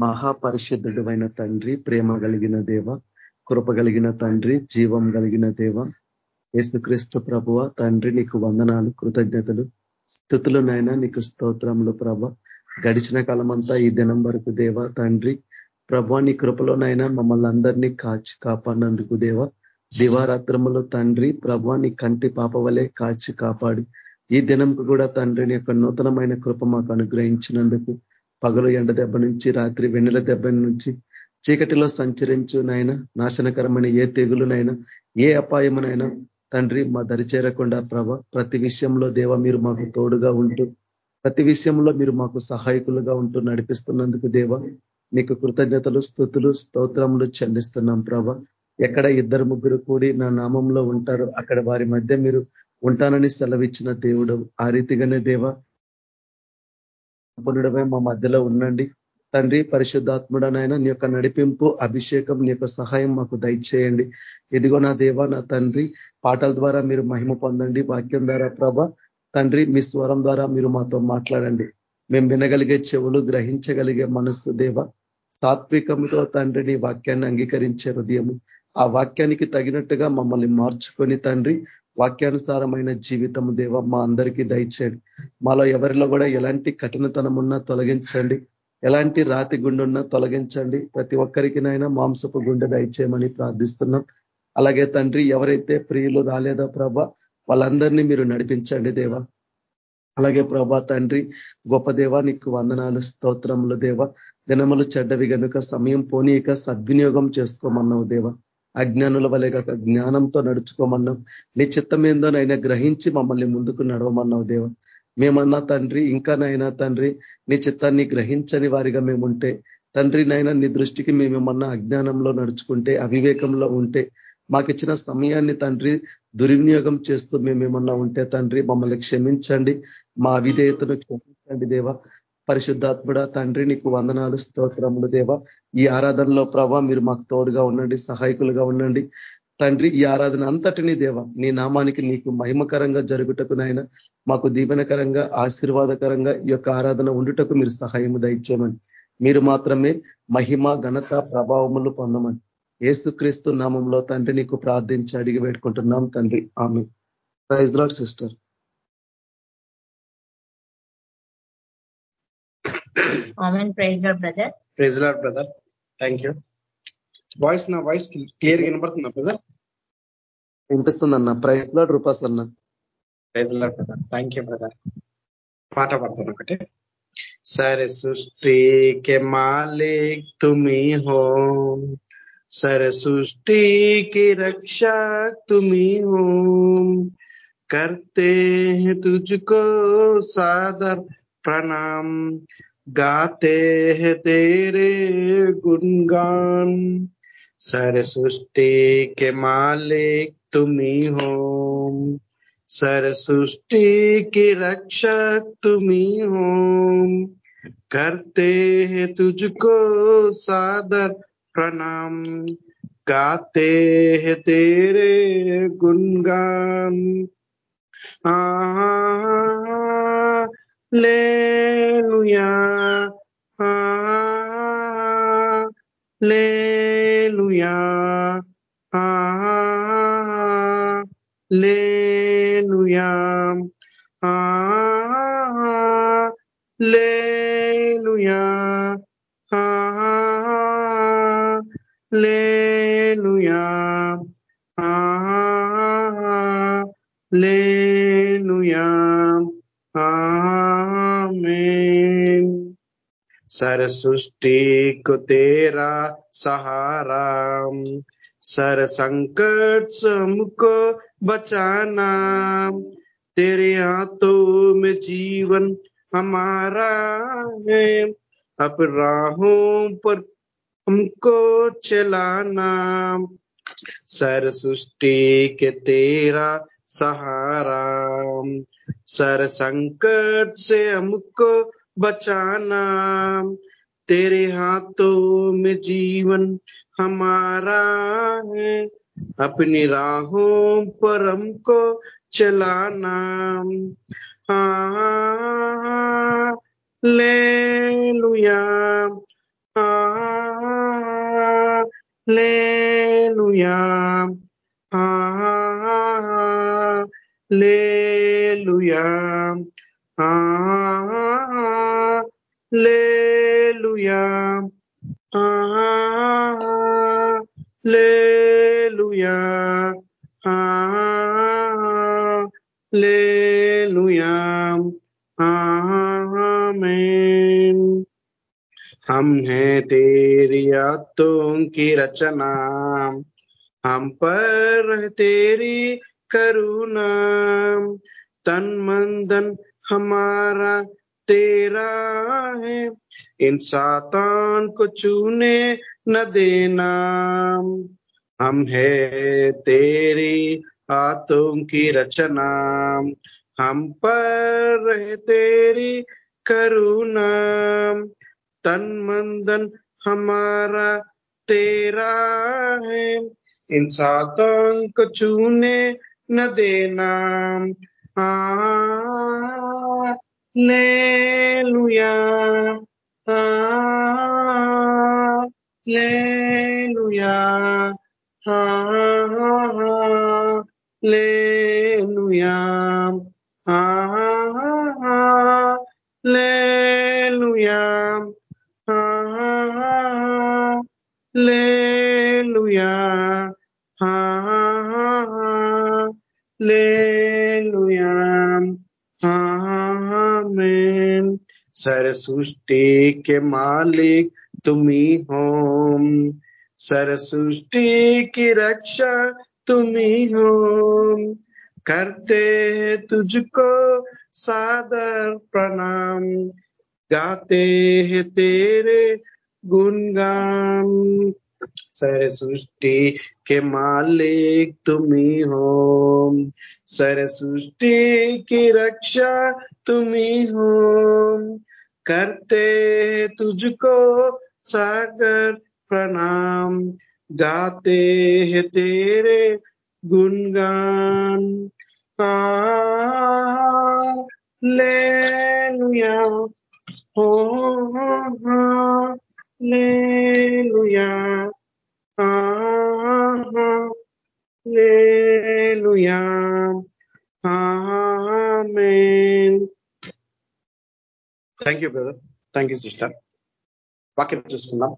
మహాపరిశుద్ధుడు అయిన తండ్రి ప్రేమ కలిగిన దేవ కృప కలిగిన తండ్రి జీవం కలిగిన దేవ యేసుక్రీస్తు ప్రభువ తండ్రి నీకు వందనాలు కృతజ్ఞతలు. స్థుతులునైనా నీకు స్తోత్రములు ప్రభ. గడిచిన కాలమంతా ఈ దినం వరకు దేవ తండ్రి ప్రభా నీ కృపలోనైనా మమ్మల్ని అందరినీ కాచి కాపాడినందుకు దేవ. దివారాత్రములు తండ్రి ప్రభా నీ కంటి పాప వలె కాచి కాపాడి. ఈ దినంకు కూడా తండ్రిని యొక్క నూతనమైన కృప మాకు అనుగ్రహించినందుకు పగలు ఎండ దెబ్బ నుంచి రాత్రి వెన్నెల దెబ్బ నుంచి చీకటిలో సంచరించు నాయన. నాశనకరమైన ఏ తెగులునైనా ఏ అపాయమునైనా తండ్రి మా దరిచేరకుండా ప్రభ ప్రతి విషయంలో దేవ మీరు మాకు తోడుగా ఉంటూ ప్రతి విషయంలో మీరు మాకు సహాయకులుగా ఉంటూ నడిపిస్తున్నందుకు దేవ మీకు కృతజ్ఞతలు స్థుతులు స్తోత్రములు చెల్లిస్తున్నాం ప్రభ. ఎక్కడ ఇద్దరు ముగ్గురు కూడి నా నామంలో ఉంటారు అక్కడ వారి మధ్య మీరు ఉంటానని సెలవిచ్చిన దేవుడు. ఆ రీతిగానే దేవ సంపన్నుడమే మా మధ్యలో ఉండండి. తండ్రి పరిశుద్ధాత్ముడనైనా నీ యొక్క నడిపింపు అభిషేకం నీ యొక్క సహాయం మాకు దయచేయండి. ఇదిగో నా దేవ నా తండ్రి పాటల ద్వారా మీరు మహిమ పొందండి. వాక్యం ద్వారా ప్రభ తండ్రి మీ స్వరం ద్వారా మీరు మాతో మాట్లాడండి. మేము వినగలిగే చెవులు గ్రహించగలిగే మనస్సు దేవ సాత్వికంతో తండ్రిని వాక్యాన్ని అంగీకరించే హృదయము. ఆ వాక్యానికి తగినట్టుగా మమ్మల్ని మార్చుకొని తండ్రి వాక్యానుసారమైన జీవితం దేవ మా అందరికీ దయచేయండి. మాలో ఎవరిలో కూడా ఎలాంటి కఠినతనం ఉన్నా తొలగించండి. ఎలాంటి రాతి గుండె ఉన్నా తొలగించండి. ప్రతి ఒక్కరికినైనా మాంసపు గుండె దయచేయమని ప్రార్థిస్తున్నాం. అలాగే తండ్రి ఎవరైతే ప్రియులు రాలేదో ప్రభ వాళ్ళందరినీ మీరు నడిపించండి దేవ. అలాగే ప్రభా తండ్రి గొప్ప దేవ నీకు వందనాలు స్తోత్రములు దేవ. దినములు చెడ్డవి కనుక సమయం పోనీక సద్వినియోగం చేసుకోమన్నావు దేవ. అజ్ఞానుల వలె కాక జ్ఞానంతో నడుచుకోమన్నాం నీ చిత్తమేందోనైనా గ్రహించి మమ్మల్ని ముందుకు నడవమన్నావు దేవ. మేమన్నా తండ్రి ఇంకా నైనా తండ్రి నీ చిత్తాన్ని గ్రహించని వారిగా మేముంటే తండ్రి నైనా నీ దృష్టికి మేమేమన్నా అజ్ఞానంలో నడుచుకుంటే అవివేకంలో ఉంటే మాకిచ్చిన సమయాన్ని తండ్రి దుర్వినియోగం చేస్తూ మేమేమన్నా ఉంటే తండ్రి మమ్మల్ని క్షమించండి. మా అవిధేయతను క్షమించండి దేవ. పరిశుద్ధాత్ముడ తండ్రి నీకు వందనాలు స్తోత్రములు దేవ. ఈ ఆరాధనలో ప్రభా మీరు మాకు తోడుగా ఉండండి సహాయకులుగా ఉండండి. తండ్రి ఈ ఆరాధన అంతటిని దేవ నీ నామానికి నీకు మహిమకరంగా జరుగుటకు నాయన మాకు దీవెనకరంగా ఆశీర్వాదకరంగా ఈ యొక్క ఆరాధన ఉండుటకు మీరు సహాయము దయచేయమని. మీరు మాత్రమే మహిమ ఘనత ప్రభావములు పొందమని. ఏసుక్రీస్తు నామంలో తండ్రి నీకు ప్రార్థించి అడిగి పెట్టుకుంటున్నాం తండ్రి. ఆమె praise Lord sister. praise Lord brother thank you voice నా వాయిస్ క్లియర్ వినపడుతుందా బ్రదర్ వినిపిస్తుందన్న ప్రైజ్ లాడ్ రూపాస్ అన్న praise Lord brother thank you brother పాట పడుతుంది ఒకటి సరే సృష్టి కే మాలిక్ తుమి హో सर सृष्टि की रक्षा तुम्ही हो करते हैं तुझको सादर प्रणाम गाते हैं तेरे गुणगान। सर सृष्टि के मालिक तुम्ही हो सर सृष्टि की रक्षक तुम्ही हो करते हैं तुझको सादर प्रणाम। गाते हैं तेरे गुणगान। ले Hallelujah. Hallelujah. सर सृष्टि को तेरा सहारा सर संकट से हमको बचाना तेरे हाथों में जीवन हमारा है। अब राहों पर हमको चलाना सर सृष्टि के तेरा सहारा सर संकट से हमको बचाना। तेरे हाथों में जीवन हमारा है। अपनी राहों पर हमको चलाना। हा ले लुया हाँ ले लुया हाँ ले लुया Hallelujah. Hallelujah. Hallelujah. Amen. हम हैं तेरी आतों की रचना हम पर तेरी करुणा तन मंदन हमारा तेरा है। इन सातान को चूने न देना। हम है तेरी आतों की रचना। हम पर रहे तेरी करुणा। तन मंदन हमारा तेरा है। इन सातों को चूने न देना। आ, లేలుయా లేలుయా లేలుయా లేలుయా Amen. सर सृष्टि के मालिक तुम्ही हो सर सृष्टि की रक्षा तुम्ही हो करते हैं तुझको सादर प्रणाम। गाते हैं तेरे गुणगान। सर सृष्टि के मालिक तुम्ही हो सर सृष्टि की रक्षा तुम्ही हो करते हैं तुझको सागर प्रणाम। गाते हैं तेरे गुणगान। ले लुया हो ले लुया ले लुया thank you brother thank you sister వాక్యం చూసుకుందాం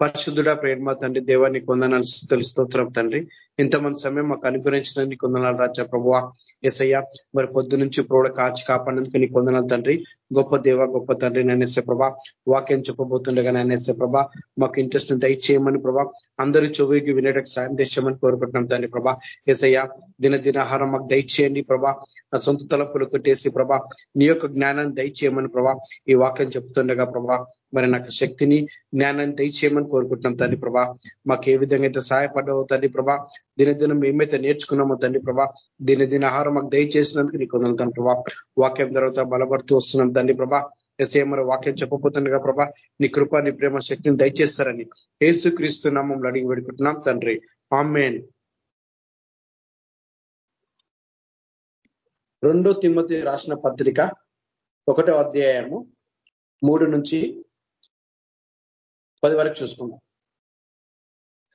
పరిశుద్ధుడ ప్రేమ తండ్రి దేవాన్ని కొందనాలు తెలుస్తోత్రం తండ్రి. ఇంతమంది సమయం మాకు అనుగ్రహించడానికి కొందనాలు రాజా ప్రభువ ఎసయ్య మరి పొద్దు నుంచి ప్రోడ కాచి కాపాడేందుకు నీ కొందనాలు తండ్రి. గొప్ప దేవ గొప్ప తండ్రి నేనేసే ప్రభా. వాక్యం చెప్పబోతుండగా నేనేసే ప్రభా. మాకు ఇంట్రెస్ట్ దయచేయమని ప్రభా. అందరూ చెవికి వినేటకు సాయం తెచ్చామని కోరుకుంటున్నాం తండ్రి ప్రభా. ఎసయ్య దిన ఆహారం మాకు దయచేయండి ప్రభా. నా సొంత తలపులు కొట్టేసి ప్రభా నీ యొక్క జ్ఞానాన్ని దయచేయమని ప్రభా. ఈ వాక్యం చెప్తుండగా ప్రభా మరి నాకు శక్తిని జ్ఞానాన్ని దయచేయమని కోరుకుంటున్నాం తండ్రి ప్రభా. మాకు ఏ విధంగా అయితే సహాయపడ్డావో తండ్రి ప్రభా దినదినం మేమైతే నేర్చుకున్నామో తండ్రి ప్రభా దినదిన ఆహారం మాకు దయచేసినందుకు నీకు వదలుతాను ప్రభా. వాక్యం తర్వాత బలపడుతూ వస్తున్నాం తండ్రి ప్రభా. ఎస్ఏ మరి వాక్యం చెప్పబోతుండగా ప్రభా నీ కృప నీ ప్రేమ శక్తిని దయచేస్తారని ఏసు క్రీస్తు నామంలో అడిగి పెడుకుంటున్నాం తండ్రి. ఆమెన్. రెండో తిమ్మతి రాసిన పత్రిక ఒకటో అధ్యాయము మూడు నుంచి పది వరకు చూసుకుందాం.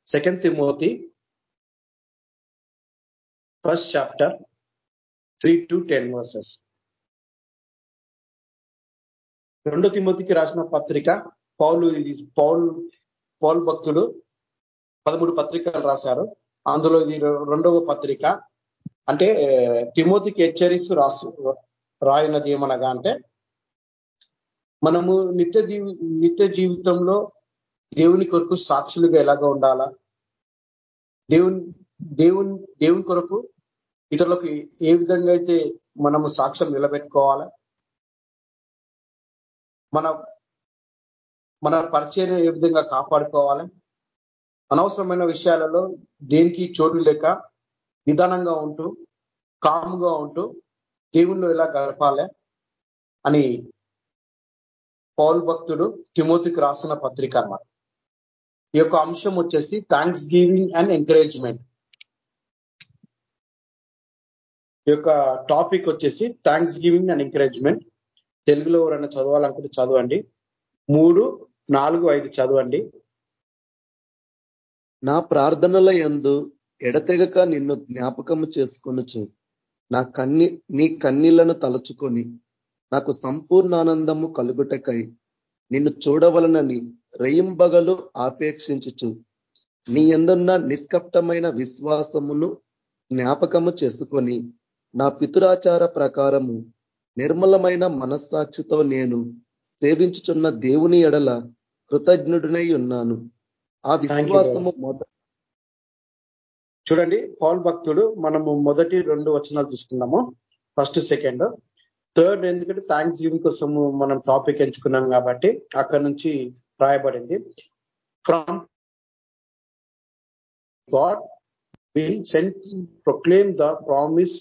Second Timothy first chapter three to ten verses రెండో తిమోతికి రాసిన పత్రిక పౌలు ఇది పౌల్ పౌల్ భక్తులు పదమూడు పత్రికలు రాశారు. అందులో ఇది రెండవ పత్రిక. అంటే తిమోతికి హెచ్చరిస్తూ రాసు రాయినది ఏమనగా అంటే మనము నిత్య నిత్య జీవితంలో దేవుని కొరకు సాక్షులుగా ఎలాగ ఉండాలా? దేవుని దేవుని దేవుని కొరకు ఇతరులకు ఏ విధంగా అయితే మనము సాక్ష్యం నిలబెట్టుకోవాలా? మన మన పరిచయం ఏ విధంగా కాపాడుకోవాలి? అనవసరమైన విషయాలలో దేనికి చోటు లేక నిదానంగా ఉంటూ కామ్గా ఉంటూ దేవుణ్ణి ఎలా గడపాలి? అని పౌల్ భక్తుడు తిమోతికి రాసిన పత్రిక అన్నమాట. ఈ యొక్క అంశం వచ్చేసి థ్యాంక్స్ గివింగ్ అండ్ ఎంకరేజ్మెంట్ ఈ యొక్క టాపిక్ వచ్చేసి థ్యాంక్స్ గివింగ్ అండ్ ఎంకరేజ్మెంట్ తెలుగులో ఎవరైనా చదవాలనుకుంటే చదవండి. మూడు నాలుగు ఐదు చదవండి. నా ప్రార్థనల ఎందు ఎడతెగక నిన్ను జ్ఞాపకము చేసుకొనుచు. నా కన్ని నీ కన్నీళ్ళను తలుచుకొని నాకు సంపూర్ణ ఆనందము కలుగుటకై నిన్ను చూడవలనని రెయింబగలు ఆపేక్షించుచు. నీ ఎందున్న నిష్కప్టమైన విశ్వాసమును జ్ఞాపకము చేసుకొని నా పితురాచార ప్రకారము నిర్మలమైన మనస్సాక్షితో నేను సేవించుచున్న దేవుని ఎడల కృతజ్ఞుడినై ఉన్నాను. ఆ విశ్వాసము చూడండి పౌల్ భక్తుడు మనము మొదటి రెండు వచనాలు చూసుకున్నాము ఫస్ట్ సెకండ్ థర్డ్ ఎందుకంటే థ్యాంక్స్ గివింగ్ కోసం మనం టాపిక్ ఎంచుకున్నాం కాబట్టి అక్కడ నుంచి రాయబడింది from God will sent proclaim the promise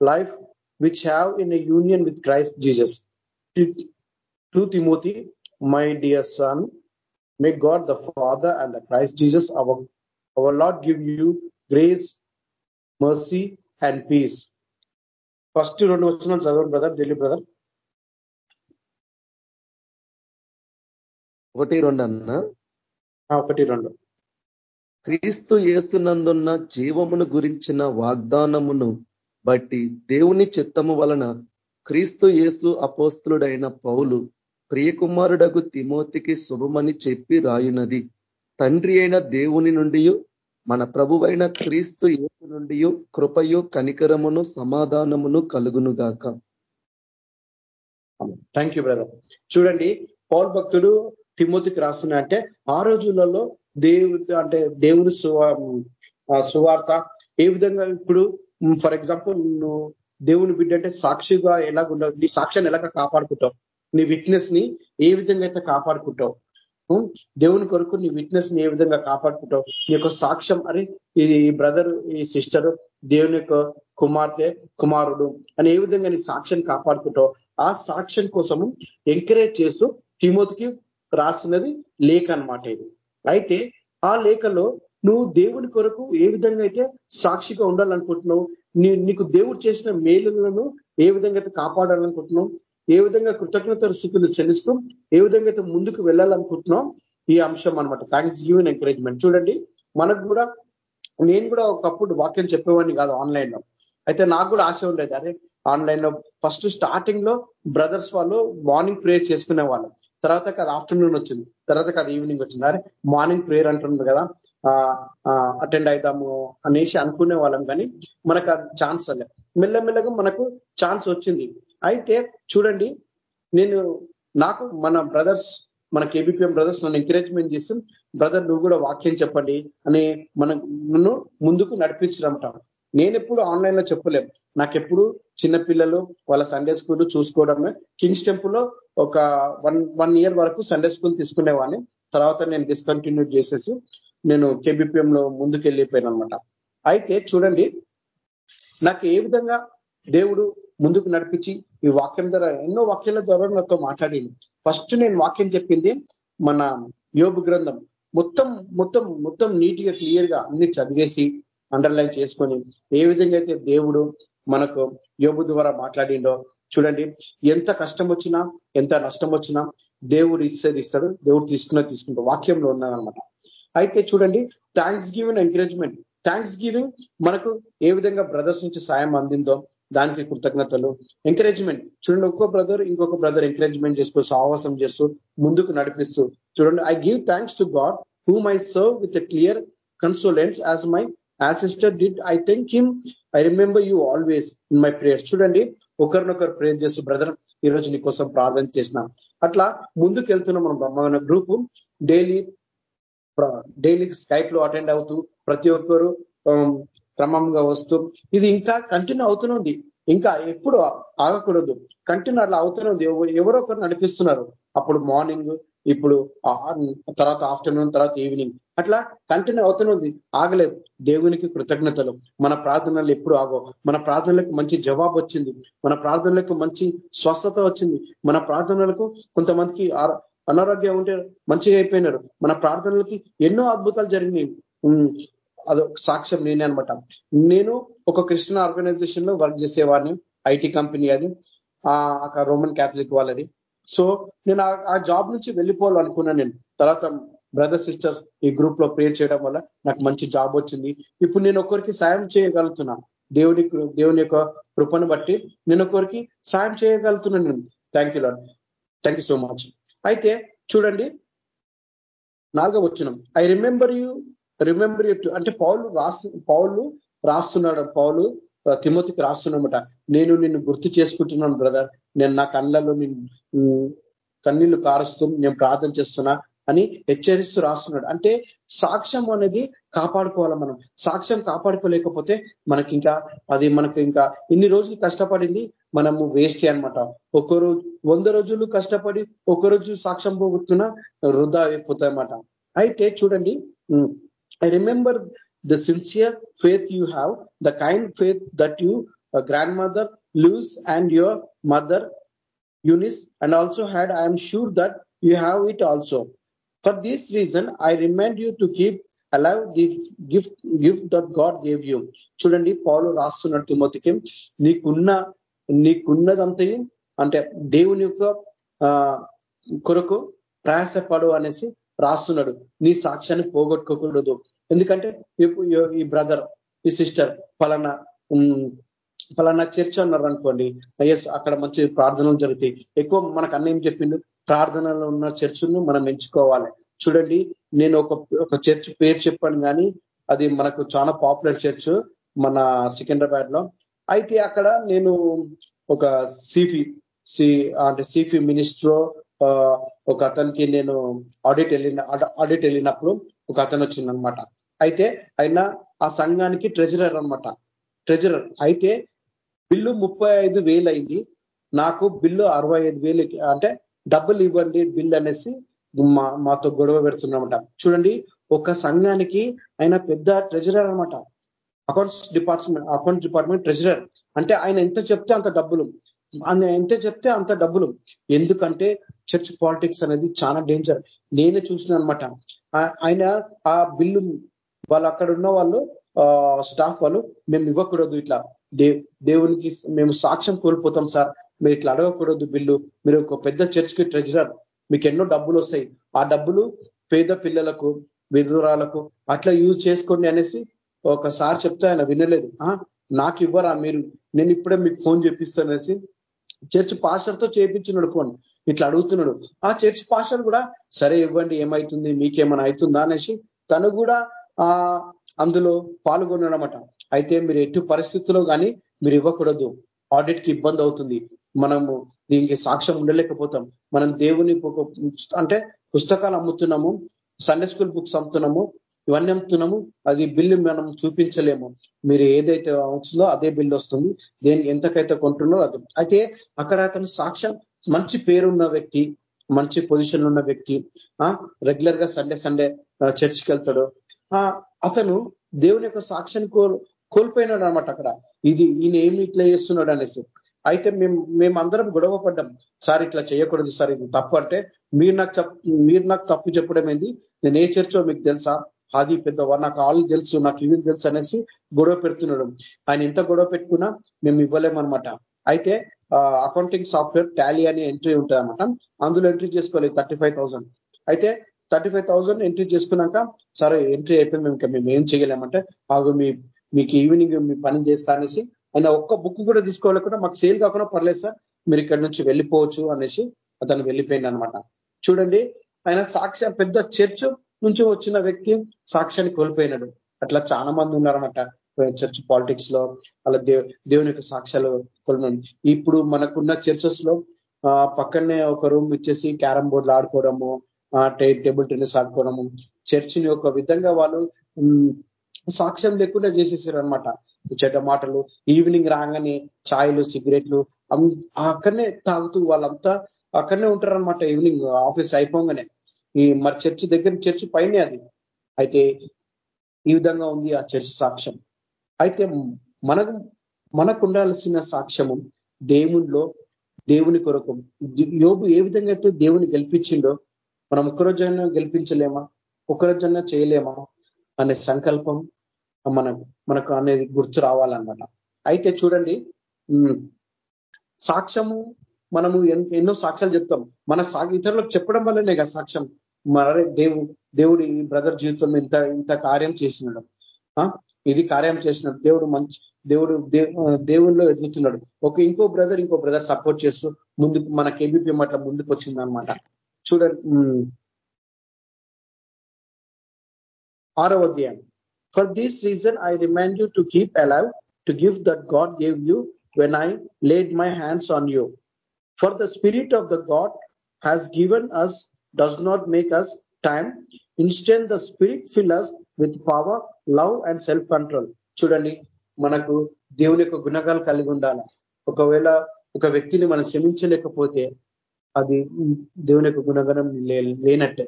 life which have in union with Christ Jesus to Timothy my dear son may God the Father and the Christ Jesus our our Lord give you grace mercy and peace first రెండు వచ్చిన చదవండి brother Delhi brother ఒకటి రెండు అన్న? ఒకటి రెండు. క్రీస్తు ఏసునందున్న జీవమును గురించిన వాగ్దానమును బట్టి దేవుని చిత్తము వలన క్రీస్తు యేసు అపోస్తులుడైన పౌలు ప్రియకుమారుడగు తిమోతికి శుభమని చెప్పి రాయునది. తండ్రి అయిన దేవుని నుండి మన ప్రభువైన క్రీస్తు యేసు నుండి కృపయు కనికరమును సమాధానమును కలుగును గాక థ్యాంక్ యూ బ్రదర్ చూడండి పౌల్ భక్తుడు తిమ్మతికి రాస్తున్నా అంటే ఆ రోజులలో దేవు అంటే దేవుని సువార్త ఏ విధంగా ఇప్పుడు ఫర్ ఎగ్జాంపుల్ నువ్వు దేవుని బిడ్డ అంటే సాక్షిగా ఎలాగుండవు నీ సాక్ష్యాన్ని ఎలాగ కాపాడుకుంటావు నీ విట్నెస్ని ఏ విధంగా అయితే కాపాడుకుంటావు దేవుని కొరకు నీ విట్నెస్ని ఏ విధంగా కాపాడుకుంటావు నీ యొక్క సాక్ష్యం అరే ఈ బ్రదర్ ఈ సిస్టర్ దేవుని యొక్క కుమార్తె కుమారుడు అని ఏ విధంగా నీ సాక్ష్యం కాపాడుకుంటావు ఆ సాక్ష్యం కోసము ఎంకరేజ్ చేస్తూ తిమోతికి రాసినది లేఖ అనమాట ఇది. అయితే ఆ లేఖలో నువ్వు దేవుని కొరకు ఏ విధంగా అయితే సాక్షిగా ఉండాలనుకుంటున్నావు నీ నీకు దేవుడు చేసిన మేలులను ఏ విధంగా అయితే కాపాడాలనుకుంటున్నావు ఏ విధంగా కృతజ్ఞత స్థితులు చెల్లిస్తూ ఏ విధంగా అయితే ముందుకు వెళ్ళాలనుకుంటున్నాం ఈ అంశం అనమాట థ్యాంక్స్ గివెన్ ఎంకరేజ్మెంట్ చూడండి మనకు కూడా నేను కూడా ఒకప్పుడు వాక్యం చెప్పేవాడిని కాదు ఆన్లైన్లో అయితే నాకు కూడా ఆశ ఉండేది. అరే ఆన్లైన్లో ఫస్ట్ స్టార్టింగ్లో బ్రదర్స్ వాళ్ళు మార్నింగ్ ప్రేయర్ చేసుకునే వాళ్ళు తర్వాత అది ఆఫ్టర్నూన్ వచ్చింది. తర్వాత అది ఈవినింగ్ వచ్చింది. అరే మార్నింగ్ ప్రేయర్ అంటున్నారు కదా అటెండ్ అవుతాము అనేసి అనుకునే వాళ్ళం కానీ మనకు ఛాన్స్ అలే మెల్లమెల్లగా మనకు ఛాన్స్ వచ్చింది. అయితే చూడండి నేను నాకు మన బ్రదర్స్ మన కేబిపిఎం బ్రదర్స్ నన్ను ఎంకరేజ్మెంట్ చేసి బ్రదర్ నువ్వు కూడా వాక్యం చెప్పండి అని మనం నన్ను ముందుకు నడిపించడం నేను ఎప్పుడు ఆన్లైన్లో చెప్పలేం. నాకెప్పుడు చిన్నపిల్లలు వాళ్ళ సండే స్కూల్ చూసుకోవడమే. కింగ్స్ టెంపుల్లో ఒక వన్ వన్ ఇయర్ వరకు సండే స్కూల్ తీసుకునేవాడిని తర్వాత నేను డిస్కంటిన్యూ చేసేసి నేను కేబిపిఎం లో ముందుకు వెళ్ళిపోయాను అనమాట అయితే చూడండి నాకు ఏ విధంగా దేవుడు ముందుకు నడిపించి ఈ వాక్యం ద్వారా ఎన్నో వాక్యాల ద్వారా నాతో మాట్లాడింది ఫస్ట్ నేను వాక్యం చెప్పింది మన యోగు గ్రంథం. మొత్తం మొత్తం మొత్తం నీట్గా క్లియర్గా అన్ని చదివేసి అండర్లైన్ చేసుకొని ఏ విధంగా అయితే దేవుడు మనకు యోగు ద్వారా మాట్లాడిండో చూడండి ఎంత కష్టం వచ్చినా ఎంత నష్టం వచ్చినా దేవుడు ఇచ్చేది ఇస్తాడు దేవుడు తీసుకున్న తీసుకుంటాడు. వాక్యంలో ఉన్నదనమాట అయితే చూడండి thanksgiving encouragement thanksgiving మనకు ఏ విధంగా బ్రదర్స్ నుంచి సాయం అందిందో దానికి కృతజ్ఞతలు. ఎంకరేజ్మెంట్ చూడండి ఒక్కో బ్రదర్ ఇంకొక బ్రదర్ ఎంకరేజ్మెంట్ చేస్తూ సాహసం చేస్తూ ముందుకు నడిపిస్తూ. చూడండి I give thanks to God who my serve with clear conscience as my sister did I think him I remember you always in my prayer చూడండి ఒకరినొకరు ప్రేయర్ చేస్తూ బ్రదర్ ఈ రోజు నీ కోసం ప్రార్థన చేసిన. అట్లా ముందుకెళ్తున్నాం మనం మన గ్రూప్ డైలీ డైలీ స్కైప్లో అటెండ్ అవుతూ ప్రతి ఒక్కరు క్రమంగా వస్తూ ఇది ఇంకా కంటిన్యూ అవుతున్నది ఇంకా ఎప్పుడు ఆగకూడదు. కంటిన్యూ అట్లా అవుతున్నది ఎవరో ఒకరు నడిపిస్తున్నారు. అప్పుడు మార్నింగ్ ఇప్పుడు తర్వాత ఆఫ్టర్నూన్ తర్వాత ఈవినింగ్. అట్లా కంటిన్యూ అవుతున్నది. ఆగలేదు దేవునికి కృతజ్ఞతలు. మన ప్రార్థనలు ఎప్పుడు ఆగో మన ప్రార్థనలకు మంచి జవాబు వచ్చింది. మన ప్రార్థనలకు మంచి స్వస్థత వచ్చింది. మన ప్రార్థనలకు కొంతమందికి అనారోగ్యం ఉంటే మంచిగా అయిపోయినారు. మన ప్రార్థనలకి ఎన్నో అద్భుతాలు జరిగినాయి. అదొక సాక్ష్యం నేనే అనమాట నేను ఒక క్రిస్టియన్ ఆర్గనైజేషన్లో వర్క్ చేసేవాడిని. ఐటీ కంపెనీ అది. ఆ రోమన్ క్యాథలిక్ వాళ్ళది. సో నేను ఆ జాబ్ నుంచి వెళ్ళిపోవాలనుకున్నా నేను. తర్వాత బ్రదర్ సిస్టర్స్ ఈ గ్రూప్లో ప్రేర్ చేయడం వల్ల నాకు మంచి జాబ్ వచ్చింది. ఇప్పుడు నేను ఒకరికి సాయం చేయగలుగుతున్నా. దేవుని దేవుని యొక్క కృపను బట్టి నేను ఒకరికి సాయం చేయగలుగుతున్నాను నేను. Thank you Lord thank so much అయితే చూడండి నాలుగో వచ్చినాం I remember you remember you అంటే పౌలు రాసు పౌలు రాస్తున్నాడు. పౌలు తిమోతికి రాస్తున్నమాట. నేను నిన్ను గుర్తు చేసుకుంటున్నాను బ్రదర్. నేను నా కళ్ళలో నిన్ను కన్నీళ్ళు కారుస్తూ నేను ప్రార్థన చేస్తున్నా అని హెచ్చరిస్తూ రాస్తున్నాడు. అంటే సాక్ష్యం అనేది కాపాడుకోవాలి మనం. సాక్ష్యం కాపాడుకోలేకపోతే మనకి ఇంకా అది మనకు ఇంకా ఇన్ని రోజులు కష్టపడింది మనము వేస్ట్ అనమాట ఒక రోజు వంద రోజులు కష్టపడి ఒక రోజు సాక్ష్యం పోగొట్టుకున్నా వృధా అయిపోతాయి అన్నమాట అయితే చూడండి I remember the sincere faith you have, the kind faith that you, uh, grandmother Lewis and your mother Eunice, and also had, I am sure that you have it also. For this reason, I remind you to keep alive the gift, gift that God gave you. చూడండి పౌలు రాస్తున్న తిమోతికి నీకున్న నీకున్నదంతయు అంటే దేవుని యొక్క కొరకు ప్రయాసపడు అనేసి రాస్తున్నాడు నీ సాక్ష్యాన్ని పోగొట్టుకోకూడదు ఎందుకంటే ఈ బ్రదర్ ఈ సిస్టర్ ఫలానా ఫలానా చర్చ అన్నారు అనుకోండి ఎస్ అక్కడ మంచి ప్రార్థనలు జరుగుతాయి. ఎక్కువ మనకు అన్న ఏం చెప్పిండు? ప్రార్థనలో ఉన్న చర్చను మనం ఎంచుకోవాలి. చూడండి నేను ఒక ఒక చర్చ్ పేరు చెప్పాను కానీ అది మనకు చాలా పాపులర్ చర్చ్ మన సికింద్రాబాద్లో అయితే అక్కడ నేను ఒక సిఫీ సి అంటే సిఫీ మినిస్టర్ ఒక అతనికి నేను ఆడిట్ వెళ్ళిన ఆడిట్ వెళ్ళినప్పుడు ఒక అతను వచ్చిందనమాట అయితే ఆయన ఆ సంఘానికి ట్రెజరర్ అనమాట ట్రెజరర్ అయితే బిల్లు ముప్పై ఐదు వేలు అయింది నాకు బిల్లు అరవై ఐదు వేలు అంటే డబ్బులు ఇవ్వండి బిల్లు అనేసి మా మాతో గొడవ పెడుతున్నమాట చూడండి ఒక సంఘానికి ఆయన పెద్ద ట్రెజరర్ అనమాట accounts department accounts department treasurer అంటే ఆయన ఎంత చెప్తే అంత డబ్బులు. ఆయన ఎంత చెప్తే అంత డబ్బులు. ఎందుకంటే చర్చ్ పాలిటిక్స్ అనేది చాలా డేంజర్ నేనే చూసిన అనమాట ఆయన ఆ బిల్లు వాళ్ళు అక్కడ ఉన్న వాళ్ళు స్టాఫ్ వాళ్ళు మేము ఇవ్వకూడదు ఇట్లా. దేవునికి మేము సాక్ష్యం కోల్పోతాం సార్. మీరు ఇట్లా అడగకూడదు బిల్లు. మీరు ఒక పెద్ద చర్చ్కి ట్రెజరర్. మీకు ఎన్నో డబ్బులు వస్తాయి. ఆ డబ్బులు పేద పిల్లలకు విధురాలకు అట్లా యూజ్ చేసుకోండి అనేసి ఒకసారి చెప్తే ఆయన వినలేదు. నాకు ఇవ్వరా మీరు? నేను ఇప్పుడే మీకు ఫోన్ చేపిస్తానేసి చర్చ్ పాస్టర్తో చేయించినాడు ఫోన్. ఇట్లా అడుగుతున్నాడు. ఆ చర్చ్ పాస్టర్ కూడా సరే ఇవ్వండి ఏమైతుంది? మీకేమైనా అవుతుందా? అనేసి తను కూడా అందులో పాల్గొనడమట. అయితే మీరు ఎటు పరిస్థితుల్లో కానీ మీరు ఇవ్వకూడదు. ఆడిట్కి ఇబ్బంది అవుతుంది. మనము దీనికి సాక్ష్యం ఉండలేకపోతాం. మనం దేవుని అంటే పుస్తకాలు అమ్ముతున్నాము సండే స్కూల్ బుక్స్ అమ్ముతున్నాము ఇవన్నీ అమ్ముతున్నాము అది బిల్లు మనం చూపించలేము. మీరు ఏదైతే అవుతుందో అదే బిల్లు వస్తుంది. దేని ఎంతకైతే కొంటున్నారో అది. అయితే అక్కడ అతను సాక్ష్యం మంచి పేరున్న వ్యక్తి మంచి పొజిషన్ ఉన్న వ్యక్తి రెగ్యులర్గా సండే సండే చర్చికి వెళ్తాడు. అతను దేవుని యొక్క సాక్ష్యాన్ని కోల్పోయినాడు అనమాట అక్కడ. ఇది ఈయన ఏమి ఇట్లా చేస్తున్నాడు అనేసి. అయితే మేము మేమందరం గొడవ పడ్డాం. సార్ ఇట్లా చేయకూడదు సార్ ఇది తప్పు అంటే మీరు నాకు మీరు నాకు తప్పు చెప్పడం ఏంది? నేను ఏ చర్చో మీకు తెలుసా? అది పెద్దవారు నాకు ఆళ్ళు తెలుసు నాకు ఇవి తెలుసు అనేసి గొడవ పెడుతున్నాడు. ఆయన ఎంత గొడవ పెట్టుకున్నా మేము ఇవ్వలేమనమాట అయితే అకౌంటింగ్ సాఫ్ట్వేర్ టాలీ అని ఎంట్రీ ఉంటుంది అనమాట అందులో ఎంట్రీ చేసుకోవాలి థర్టీ అయితే థర్టీ ఫైవ్ థౌసండ్ ఎంట్రీ చేసుకున్నాక సరే ఎంట్రీ అయిపోయింది మేము ఇంకా మేము ఏం చేయలేమంటే ఆగు మీ మీకు ఈవినింగ్ మీ పని చేస్తా అనేసి ఆయన ఒక్క బుక్ కూడా తీసుకోవాలకుండా మాకు సేల్ కాకుండా పర్లేదు సార్ మీరు ఇక్కడ నుంచి వెళ్ళిపోవచ్చు అనేసి అతను వెళ్ళిపోయింది అనమాట చూడండి ఆయన సాక్ష్య పెద్ద చర్చ్ నుంచి వచ్చిన వ్యక్తి సాక్ష్యాన్ని కోల్పోయినాడు. అట్లా చాలా మంది ఉన్నారనమాట చర్చ్ పాలిటిక్స్లో అలా దేవుని యొక్క సాక్ష్యాలు కోల్పోయినాడు. ఇప్పుడు మనకున్న చర్చెస్లో పక్కనే ఒక రూమ్ ఇచ్చేసి క్యారమ్ బోర్డులు ఆడుకోవడము టేబుల్ టెన్నిస్ ఆడుకోవడము చర్చిని ఒక విధంగా వాళ్ళు సాక్ష్యం లేకుండా చేసేసారు అనమాట చెడ్డ మాటలు ఈవినింగ్ రాగానే ఛాయలు సిగరెట్లు అక్కడనే తాగుతూ వాళ్ళంతా అక్కడనే ఉంటారనమాట ఈవినింగ్ ఆఫీస్ అయిపోగానే. ఈ మరి చర్చి దగ్గర చర్చి పైనే అది. అయితే ఈ విధంగా ఉంది ఆ చర్చి సాక్ష్యం. అయితే మనకు మనకు ఉండాల్సిన సాక్ష్యము దేవునిలో దేవుని కొరకు. యోగు ఏ విధంగా అయితే దేవుని గెలిపించిండో మనం ఒక్కరోజైనా గెలిపించలేమా? ఒక్కరోజైనా చేయలేమా? అనే సంకల్పం మనకు మనకు అనేది గుర్తు రావాలన్నమాట. అయితే చూడండి సాక్ష్యము మనము ఎన్నో సాక్ష్యాలు చెప్తాం. మన ఇతరులకు చెప్పడం వల్లనే కదా సాక్ష్యం. మరే దేవు దేవుడు ఈ బ్రదర్ జీవితం ఇంత ఇంత కార్యం చేసినాడు. ఇది కార్యం చేసినాడు. దేవుడు మంచి దేవుడు దేవుల్లో ఎదుగుతున్నాడు. ఒక ఇంకో బ్రదర్ ఇంకో బ్రదర్ సపోర్ట్ చేస్తూ ముందుకు మన కేబీపీ అట్లా ముందుకు వచ్చిందనమాట చూడండి ఆరో అధ్యాయం. For this reason I remind you to keep alive to give that God gave you when I laid my hands on you for the spirit of the God has given us does not make us time instant the spirit fill us with power love and self control చూడండి మనకు దేవుని యొక్క గుణగాలు కలిగి ఉండాలి. ఒకవేళ ఒక వ్యక్తిని మనం క్షమించలేకపోతే అది దేవుని యొక్క గుణగణం లేనట్టే.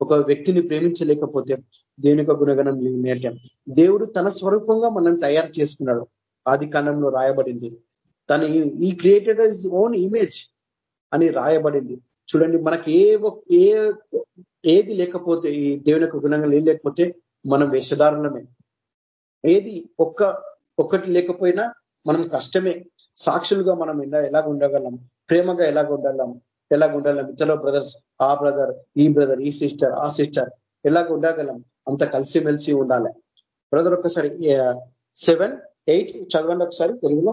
ఒక వ్యక్తిని ప్రేమించలేకపోతే దేవుని యొక్క గుణగణం లేనట్టే. దేవుడు తన స్వరూపంగా మనం తయారు చేసుకున్నాడు. ఆది కాలంలో రాయబడింది. తన ఈ క్రియేటెడ్ ఇస్ ఓన్ ఇమేజ్ అని రాయబడింది. చూడండి మనకి ఏ ఏ ఏది లేకపోతే ఈ దేవుని యొక్క గుణంగా లేకపోతే మనం వేషధారణమే. ఏది ఒక్క ఒక్కటి లేకపోయినా మనం కష్టమే. సాక్షులుగా మనం ఎలాగ ఉండగలం? ప్రేమగా ఎలాగ ఉండగలం ఎలాగ ఉండగలం బ్రదర్స్ ఆ బ్రదర్ ఈ బ్రదర్ ఈ సిస్టర్ ఆ సిస్టర్ ఎలాగ ఉండగలం? అంత కలిసిమెలిసి ఉండాలి. బ్రదర్ ఒకసారి సెవెన్ ఎయిట్ చదవండి ఒకసారి తెలుగులో.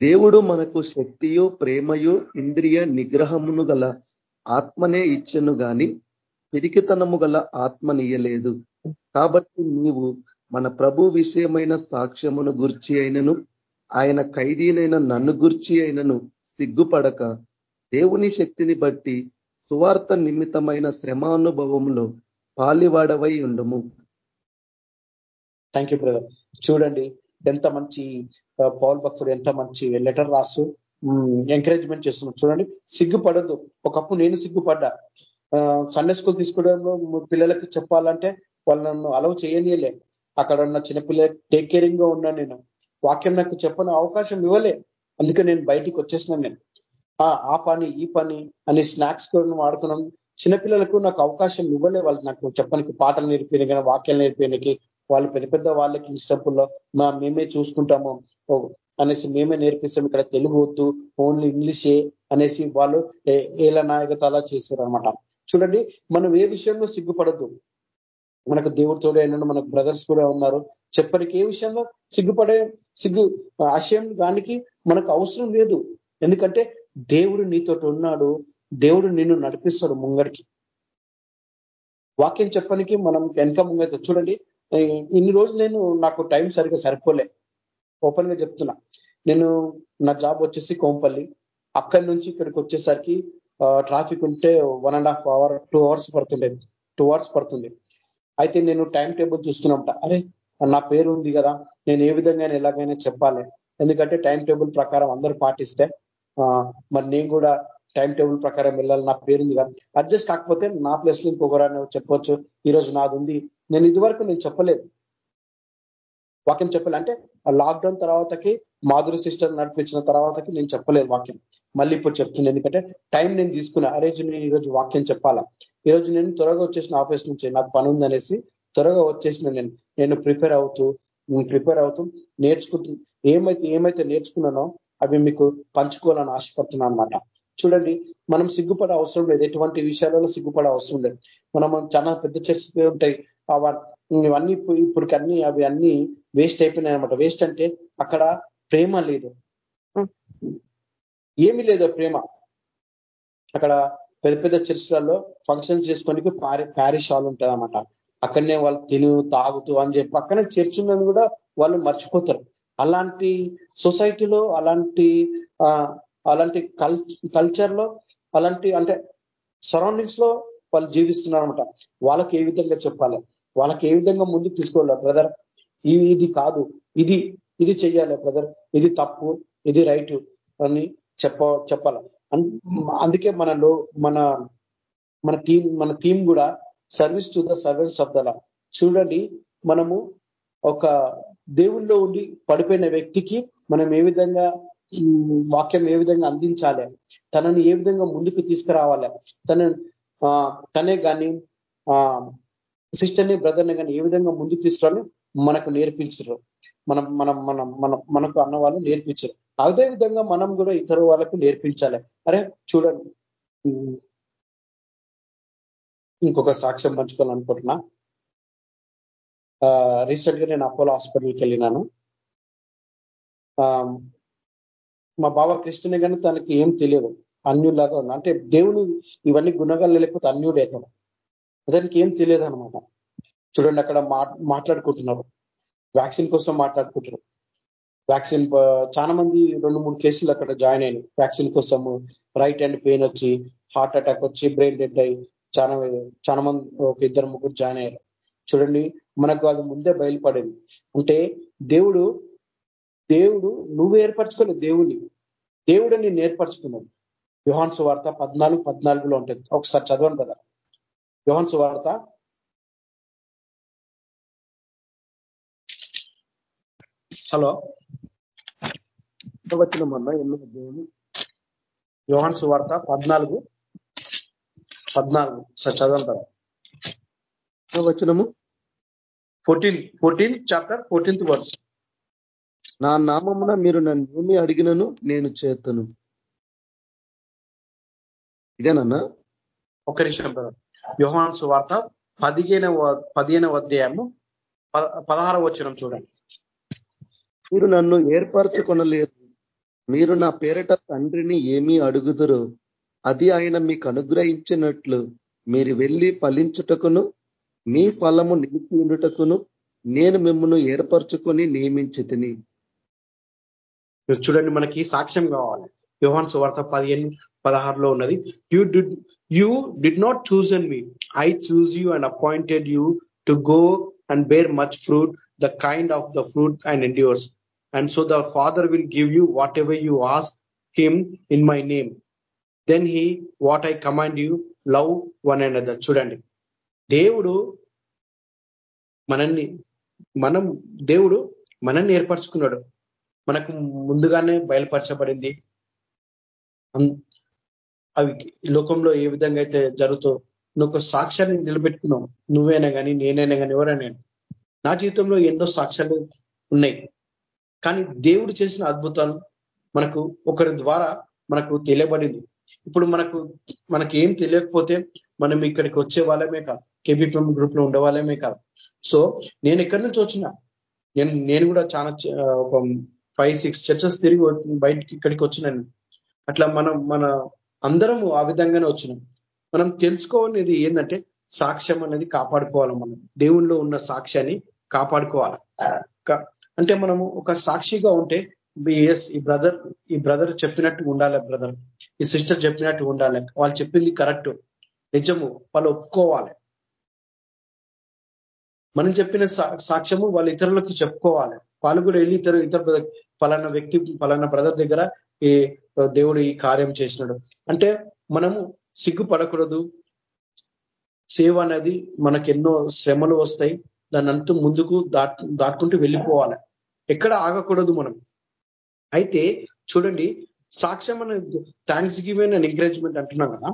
దేవుడు మనకు శక్తియు ప్రేమయు ఇంద్రియ నిగ్రహమును గల ఆత్మనే ఇచ్చను గాని పిరికితనము గల ఆత్మనియలేదు కాబట్టి నీవు మన ప్రభు విషయమైన సాక్ష్యమును గుర్చి అయినను ఆయన ఖైదీనైన నన్ను గుర్చి అయినను సిగ్గుపడక దేవుని శక్తిని బట్టి సువార్త నిమిత్తమైన శ్రమానుభవంలో పాలివాడవై ఉండము. థ్యాంక్ యూ బ్రదర్ చూడండి ఎంత మంచి పౌల్ భక్తుడు ఎంత మంచి లెటర్ రాసు ఎంకరేజ్మెంట్ చేస్తున్నాడు. చూడండి సిగ్గుపడద్దు. ఒకప్పుడు నేను సిగ్గుపడ్డా. సండే స్కూల్ తీసుకోవడంలో పిల్లలకి చెప్పాలంటే వాళ్ళు నన్ను అలవ్ చేయనీయలే. అక్కడ ఉన్న చిన్నపిల్లలు టేక్ కేరింగ్గా ఉన్నా నేను. వాక్యం నాకు చెప్పని అవకాశం ఇవ్వలే. అందుకే నేను బయటికి వచ్చేసినాను నేను. ఆ పని ఈ పని అని స్నాక్స్ కూడా వాడుకున్నాం. చిన్నపిల్లలకు నాకు అవకాశం ఇవ్వలే వాళ్ళు నాకు చెప్పనికి పాటలు నేర్పిన కానీ వాక్యాలు నేర్పినకి వాళ్ళు పెద్ద పెద్ద వాళ్ళకి ఇన్స్టంపుల్లో మా మేమే చూసుకుంటాము. అనేసి మేమే నేర్పిస్తాం. ఇక్కడ తెలుగు వద్దు ఓన్లీ ఇంగ్లీషే అనేసి వాళ్ళు ఏల నాయకత చేశారు అనమాట చూడండి మనం ఏ విషయంలో సిగ్గుపడద్దు. మనకు దేవుడితోడే అయినా మనకు బ్రదర్స్ కూడా ఉన్నారు. చెప్పనికి ఏ విషయంలో సిగ్గుపడే సిగ్గు ఆశయం దానికి మనకు అవసరం లేదు. ఎందుకంటే దేవుడు నీతో ఉన్నాడు. దేవుడు నిన్ను నడిపిస్తాడు ముంగడికి. వాక్యం చెప్పడానికి మనం వెనక ముంగైతే చూడండి. ఇన్ని రోజులు నేను నాకు టైం సరిగ్గా సరిపోలే. ఓపెన్గా చెప్తున్నా. నేను నా జాబ్ వచ్చేసి కోంపల్లి. అక్కడి నుంచి ఇక్కడికి వచ్చేసరికి ట్రాఫిక్ ఉంటే one and half hour two hours పడుతుండేది two hours పడుతుంది. అయితే నేను టైం టేబుల్ చూస్తున్నా అరే నా పేరు ఉంది కదా నేను ఏ విధంగా ఎలాగైనా చెప్పాలి. ఎందుకంటే టైం టేబుల్ ప్రకారం అందరూ పాటిస్తే మరి నేను కూడా టైం టేబుల్ ప్రకారం వెళ్ళాలి నా పేరుంది కదా. అడ్జస్ట్ కాకపోతే నా ప్లేస్లో ఇంకొకరు చెప్పొచ్చు ఈరోజు నాది ఉంది. నేను ఇదివరకు నేను చెప్పలేదు. వాక్యం చెప్పాలంటే లాక్డౌన్ తర్వాతకి మాధురి సిస్టర్ నడిపించిన తర్వాతకి నేను చెప్పలేదు వాక్యం. మళ్ళీ ఇప్పుడు చెప్తున్నాను ఎందుకంటే టైం నేను తీసుకున్నా అరే నేను ఈరోజు వాక్యం చెప్పాలా? ఈరోజు నేను త్వరగా వచ్చేసిన ఆఫీస్ నుంచి నాకు పని ఉందనేసి త్వరగా వచ్చేసిన నేను నేను ప్రిపేర్ అవుతూ ప్రిపేర్ అవుతూ నేర్చుకుంటూ ఏమైతే ఏమైతే నేర్చుకున్నానో అవి మీకు పంచుకోవాలని ఆశపడుతున్నాను అనమాట చూడండి మనం సిగ్గుపడే అవసరం లేదు. ఎటువంటి విషయాలలో సిగ్గుపడే అవసరం లేదు. మనం చాలా పెద్ద చర్చ ఉంటాయి. ఇవన్నీ ఇప్పుడు అన్ని అవి అన్ని వేస్ట్ అయిపోయినాయి అనమాట వేస్ట్ అంటే అక్కడ ప్రేమ లేదు. ఏమి లేదు ప్రేమ. అక్కడ పెద్ద పెద్ద చర్చిలలో ఫంక్షన్ చేసుకోనికి ప్యారిష్ హాల్ ఉంటుంది అనమాట అక్కడనే వాళ్ళు తిను తాగుతూ అని చెప్పి పక్కనే చర్చ్ ఉన్నది కూడా వాళ్ళు మర్చిపోతారు. అలాంటి సొసైటీలో అలాంటి అలాంటి కల్చర్లో అలాంటి అంటే సరౌండింగ్స్లో వాళ్ళు జీవిస్తున్నారు అనమాట వాళ్ళకి ఏ విధంగా చెప్పాలి? వాళ్ళకి ఏ విధంగా ముందుకు తీసుకోవాలి బ్రదర్ ఇది కాదు. ఇది ఇది చెయ్యాలి బ్రదర్ ఇది తప్పు ఇది రైట్ అని చెప్ప చెప్పాలి. అందుకే మనలో మన మన టీం మన టీం కూడా service to the servants of the చూడండి మనము ఒక దేవుల్లో ఉండి పడిపోయిన వ్యక్తికి మనం ఏ విధంగా వాక్యం ఏ విధంగా అందించాలి? తనని ఏ విధంగా ముందుకు తీసుకురావాలి? తన తనే కానీ సిస్టర్ని బ్రదర్ని కానీ ఏ విధంగా ముందుకు తీసుకురావాలి? మనకు నేర్పించరు. మనం మనం మనం మనం మనకు అన్న వాళ్ళు నేర్పించారు. అదే విధంగా మనం కూడా ఇతర వాళ్ళకు నేర్పించాలి. అరే చూడండి. ఇంకొక సాక్ష్యం పంచుకోవాలనుకుంటున్నా. రీసెంట్గా నేను అపోలో హాస్పిటల్కి వెళ్ళినాను. మా బావ కృష్ణుని కానీ తనకి ఏం తెలియదు. అన్యులాగా ఉన్నా. అంటే దేవుని ఇవన్నీ గుణగాలు లేకపోతే అన్యుడు అవుతాడు అతనికి ఏం తెలియదు అనమాట చూడండి అక్కడ మాట్లాడుకుంటున్నారు. వ్యాక్సిన్ కోసం మాట్లాడుకుంటున్నారు. వ్యాక్సిన్ చాలా మంది రెండు మూడు కేసులు అక్కడ జాయిన్ అయినాయి. వ్యాక్సిన్ కోసం రైట్ హ్యాండ్ పెయిన్ వచ్చి హార్ట్ అటాక్ వచ్చి బ్రెయిన్ డెడ్ అయ్యి చాలా చాలా మంది ఒక ఇద్దరు ముగ్గురు జాయిన్ అయ్యారు. చూడండి మనకు అది ముందే బయలుపడేది. అంటే దేవుడు దేవుడు నువ్వు ఏర్పరచుకోలేదు దేవుని దేవుడు నేను ఏర్పరచుకున్నాడు యోహాన్స్ వార్త పద్నాలుగు పద్నాలుగులో ఉంటుంది. ఒకసారి చదవండి కదా యోహాన్స్ వార్త హలో. వచ్చినమన్నా ఎన్నో దేవుని యోహాన్స్ వార్త పద్నాలుగు. పద్నాలుగు. సార్ వచ్చినము fourteen. Fourteen chapter fourteenth verse. నా నామమున మీరు నన్ను ఏమి అడిగినను నేను చేతను. ఇదేనన్నా? ఒక నిమిషం యోహాన్స్ వార్త పదిహేనవ పదిహేనవ అధ్యాయము పదహారవ వచ్చిన చూడండి. మీరు నన్ను ఏర్పరచుకొనలేదు. మీరు నా పేరట తండ్రిని ఏమీ అడుగుదురు. అది ఆయన మీకు అనుగ్రహించినట్లు మీరు వెళ్ళి ఫలించుటకును మీ ఫలము నిలిచి ఉండుటకును నేను మిమ్మల్ని ఏర్పరచుకొని నియమించి తిని చూడండి మనకి సాక్ష్యం కావాలి. యోహాన్ సువార్త పదిహేను పదహారులో ఉన్నది you did you did not choose and me I choose you and appointed you to go and bear much fruit the kind of the fruit and endures and so the father will give you whatever you ask him in my name then he what I command you love one and other చూడండి. దేవుడు మనల్ని మనం దేవుడు మనల్ని ఏర్పరచుకున్నాడు. మనకు ముందుగానే బయలుపరచబడింది. అవి లోకంలో ఏ విధంగా అయితే జరుగుతో నువ్వు సాక్ష్యాన్ని నిలబెట్టుకున్నావు. నువ్వైనా కానీ నేనైనా కానీ ఎవరైనా నా జీవితంలో ఎన్నో సాక్ష్యాలు ఉన్నాయి. కానీ దేవుడు చేసిన అద్భుతాలు మనకు ఒకరి ద్వారా మనకు తెలియబడింది. ఇప్పుడు మనకు మనకి ఏం తెలియకపోతే మనం ఇక్కడికి వచ్చే వాళ్ళమే కాదు. కేబిపిఎం గ్రూప్లో ఉండేవాళ్ళమే కాదు. సో నేను ఎక్కడి నుంచి వచ్చిన నేను నేను కూడా చాలా ఒక ఫైవ్ సిక్స్ చర్చస్ తిరిగి బయటికి ఇక్కడికి వచ్చినాను అట్లా మనం మన అందరము ఆ విధంగానే వచ్చినాం. మనం తెలుసుకోవాలనేది ఏంటంటే సాక్ష్యం అనేది కాపాడుకోవాలి మనం. దేవుణ్ణిలో ఉన్న సాక్ష్యాన్ని కాపాడుకోవాలి. అంటే మనము ఒక సాక్షిగా ఉంటే ఎస్ ఈ బ్రదర్ ఈ బ్రదర్ చెప్పినట్టు ఉండాలి బ్రదర్. ఈ సిస్టర్ చెప్పినట్టు ఉండాలి. వాళ్ళు చెప్పింది కరెక్ట్. నిజము. వాళ్ళు ఒప్పుకోవాలి. మనం చెప్పిన సాక్ష్యము వాళ్ళు ఇతరులకు చెప్పుకోవాలి. వాళ్ళు కూడా వెళ్ళి ఇతరు ఇతర పలానా వ్యక్తి పలానా బ్రదర్ దగ్గర ఈ దేవుడు ఈ కార్యం చేసినాడు. అంటే మనము సిగ్గుపడకూడదు. సేవ అనేది మనకు ఎన్నో శ్రమలు వస్తాయి. దాన్ని అంతా ముందుకు దాట్ దాటుకుంటూ వెళ్ళిపోవాలి. ఎక్కడ ఆగకూడదు మనం. అయితే చూడండి సాక్ష్యం అనేది థ్యాంక్స్ గివెన్ అండ్ ఎంకరేజ్మెంట్ అంటున్నాం కదా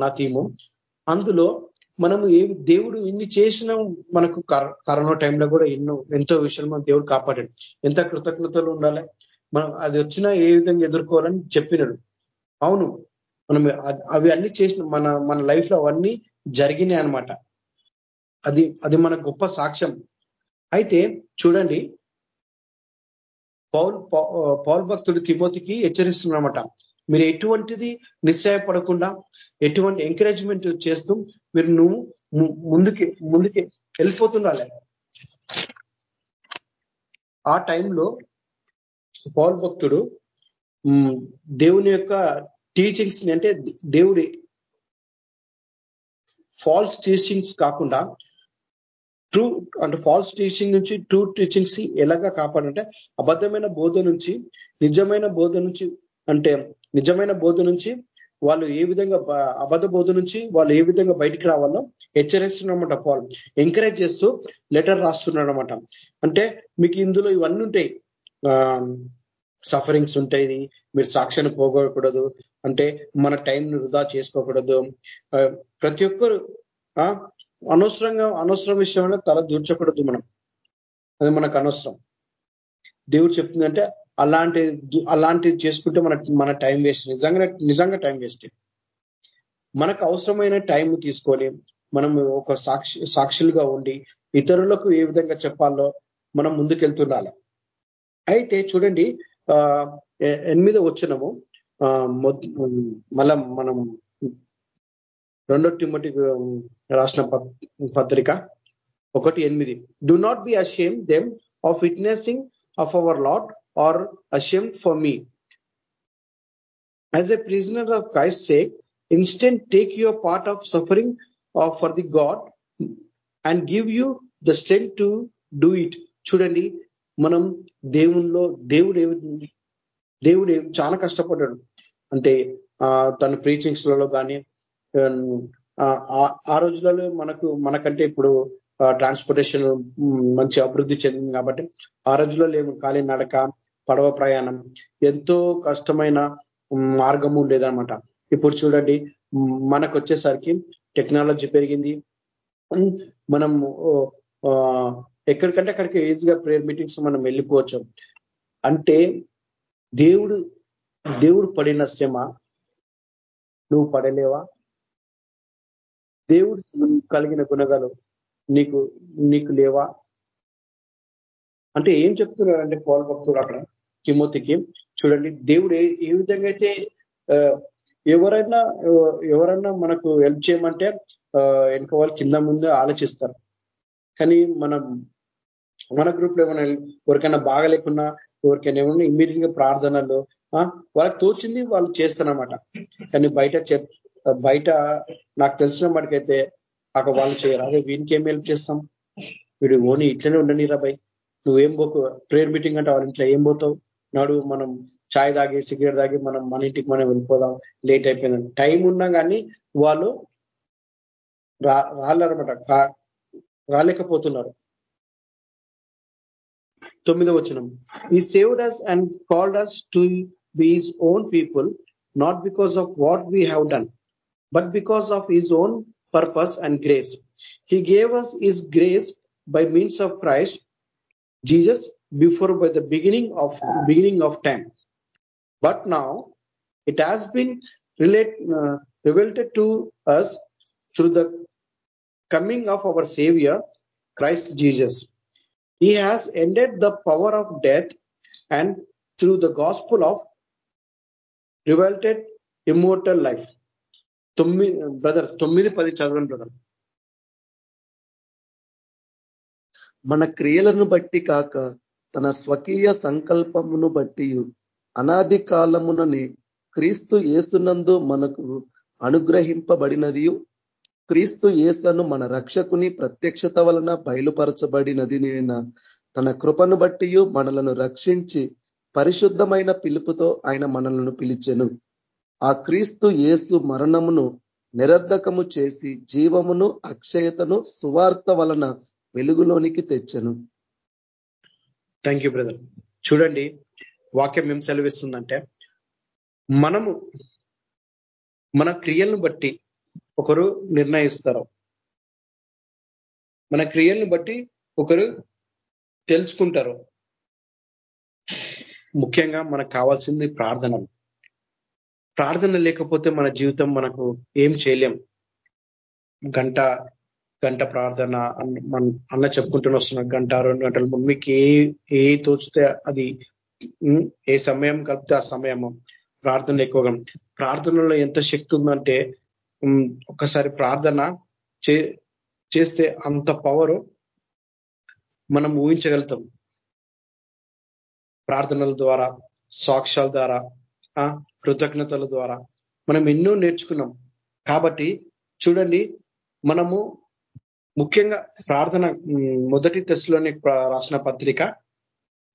నా థీము అందులో మనము ఏ దేవుడు ఇన్ని చేసిన మనకు కరోనా టైంలో కూడా ఎన్నో ఎంతో విషయాలు మన దేవుడు కాపాడాడు. ఎంత కృతజ్ఞతలు ఉండాలి. మనం అది వచ్చినా ఏ విధంగా ఎదుర్కోవాలని చెప్పినాడు. అవును మనం అవి అన్ని చేసిన మన మన లైఫ్లో అవన్నీ జరిగినాయి అనమాట అది అది మన గొప్ప సాక్ష్యం. అయితే చూడండి పౌల్ పౌల్ భక్తుడు తిమోతికి హెచ్చరిస్తున్నమాట మీరు ఎటువంటిది నిశ్చయపడకుండా ఎటువంటి ఎంకరేజ్మెంట్ చేస్తూ మీరు నువ్వు ముందుకి ముందుకి వెళ్ళిపోతుండాలి. ఆ టైంలో పౌల్ భక్తుడు దేవుని యొక్క టీచింగ్స్ అంటే దేవుడి ఫాల్స్ టీచింగ్స్ కాకుండా ట్రూ అంటే ఫాల్స్ టీచింగ్ నుంచి ట్రూ టీచింగ్స్ ఎలాగా కాపాడంటే అబద్ధమైన బోధ నుంచి నిజమైన బోధ నుంచి అంటే నిజమైన బోధ నుంచి వాళ్ళు ఏ విధంగా అబద్ధ బోధ నుంచి వాళ్ళు ఏ విధంగా బయటికి రావాలో హెచ్చరిస్తున్నారన్నమాట పాల్ ఎంకరేజ్ చేస్తూ లెటర్ రాస్తున్నాడు అనమాట అంటే మీకు ఇందులో ఇవన్నీ ఉంటాయి. సఫరింగ్స్ ఉంటాయి. మీరు సాక్ష్యాన్ని పోగొకూడదు అంటే మన టైంను వృధా చేసుకోకూడదు. ప్రతి ఒక్కరు అనవసరంగా అనవసరం విషయంలో తల దూర్చకూడదు మనం. అది మనకు అనవసరం. దేవుడు చెప్తుందంటే అలాంటి అలాంటివి చేసుకుంటే మన మన టైం వేస్ట్. నిజంగా నిజంగా టైం వేస్ట్. మనకు అవసరమైన టైం తీసుకొని మనం ఒక సాక్షి సాక్షులుగా ఉండి ఇతరులకు ఏ విధంగా చెప్పాలో మనం ముందుకెళ్తుండాలి. అయితే చూడండి ఎనిమిదో వచ్చినము మళ్ళా మనం రెండో టిమ్మటి రాసిన పత్రిక. ఒకటి ఎనిమిది. Do not be ashamed them of witnessing of our lot are ashamed for me as a prisoner of Christ sake instant take your part of suffering for the God and give you the strength to do it చూడండి మనం దేవుల్లో దేవుడు దేవుడు చాలా కష్టపడ్డాడు. అంటే తన ప్రీచింగ్స్లలో కానీ Um, ఆ రోజులలో మనకు మనకంటే ఇప్పుడు ట్రాన్స్పోర్టేషన్ మంచి అభివృద్ధి చెందింది కాబట్టి ఆ రోజులలో లేము ఖాళీ నడక పడవ ప్రయాణం ఎంతో కష్టమైన మార్గం ఉండేదనమాట ఇప్పుడు చూడండి మనకు వచ్చేసరికి టెక్నాలజీ పెరిగింది. మనం ఎక్కడికంటే అక్కడికి ఈజీగా ప్రేయర్ మీటింగ్స్ మనం వెళ్ళిపోవచ్చు. అంటే దేవుడు దేవుడు పడిన శ్రమ నువ్వు పడలేవా? దేవుడు కలిగిన గుణగాలు నీకు నీకు లేవా? అంటే ఏం చెప్తున్నాడు అంటే భక్తుడు అక్కడ తిమోతికి? చూడండి దేవుడు ఏ విధంగా అయితే ఎవరైనా ఎవరైనా మనకు హెల్ప్ చేయమంటే వెనుక వాళ్ళు కింద ముందు ఆలోచిస్తారు. కానీ మనం మన గ్రూప్లో ఏమైనా ఎవరికైనా బాగలేకున్నా ఎవరికైనా ఏమన్నా ఇమ్మీడియట్గా ప్రార్థనలు వాళ్ళకి తోచింది వాళ్ళు చేస్తారనమాట కానీ బయట బయట నాకు తెలిసిన వాటికైతే అక్కడ వాళ్ళు చేయరు అదే వీనికి ఏం హెల్ప్ చేస్తాం? వీడు ఓని ఇట్లనే ఉండని రాబాయ్ నువ్వేం పోకు ప్రేయర్ మీటింగ్ అంటే వాళ్ళ ఇంట్లో ఏం పోతావు? నాడు మనం చాయ్ తాగి సిగరెట్ తాగి మనం మన ఇంటికి మనం వెళ్ళిపోదాం. లేట్ అయిపోయిందని. టైం ఉన్నా కానీ వాళ్ళు రాళ్ళనమాట. రాలేకపోతున్నారు. తొమ్మిదో వచనం. He saved us and called us to be own people not because of what we have done but because of his own purpose and grace. He gave us his grace by means of Christ Jesus before by the beginning of beginning of time. But now it has been relate, uh, revealed to us through the coming of our Savior, Christ Jesus. He has ended the power of death and through the gospel of revealed immortal life. తొమ్మిది brother తొమ్మిది పది చదవండి brother మన క్రియలను బట్టి కాక తన స్వకీయ సంకల్పమును బట్టి అనాది కాలమునని క్రీస్తు ఏసునందు మనకు అనుగ్రహింపబడినది క్రీస్తు ఏసను మన రక్షకుని ప్రత్యక్షత వలన బయలుపరచబడినది నేన తన కృపను బట్టి మనలను రక్షించి పరిశుద్ధమైన పిలుపుతో ఆయన మనలను పిలిచెను. ఆ క్రీస్తు యేసు మరణమును నిరర్ధకము చేసి జీవమును అక్షయతను సువార్త వలన వెలుగులోనికి తెచ్చను. థ్యాంక్ యూ బ్రదర్ చూడండి వాక్యం ఏం సెలవిస్తుందంటే మనము మన క్రియలను బట్టి ఒకరు నిర్ణయిస్తారు. మన క్రియలను బట్టి ఒకరు తెలుసుకుంటారు. ముఖ్యంగా మనకు కావాల్సింది ప్రార్థనలు. ప్రార్థన లేకపోతే మన జీవితం మనకు ఏం చేయలేం. గంట గంట ప్రార్థన అన్న చెప్పుకుంటూనే వస్తున్న. గంట రెండు గంటలు మీకు ఏ ఏ తోచితే అది ఏ సమయం కలిపితే ఆ సమయము. ప్రార్థన ఎక్కువగా. ప్రార్థనలో ఎంత శక్తి ఉందంటే ఒకసారి ప్రార్థన చేస్తే అంత పవరు మనం ఊహించగలుగుతాం. ప్రార్థనల ద్వారా సాక్ష్యాల ద్వారా కృతజ్ఞతల ద్వారా. మనం ఎన్నో నేర్చుకున్నాం. కాబట్టి చూడండి మనము ముఖ్యంగా ప్రార్థన మొదటి తెశలోని రాసిన పత్రిక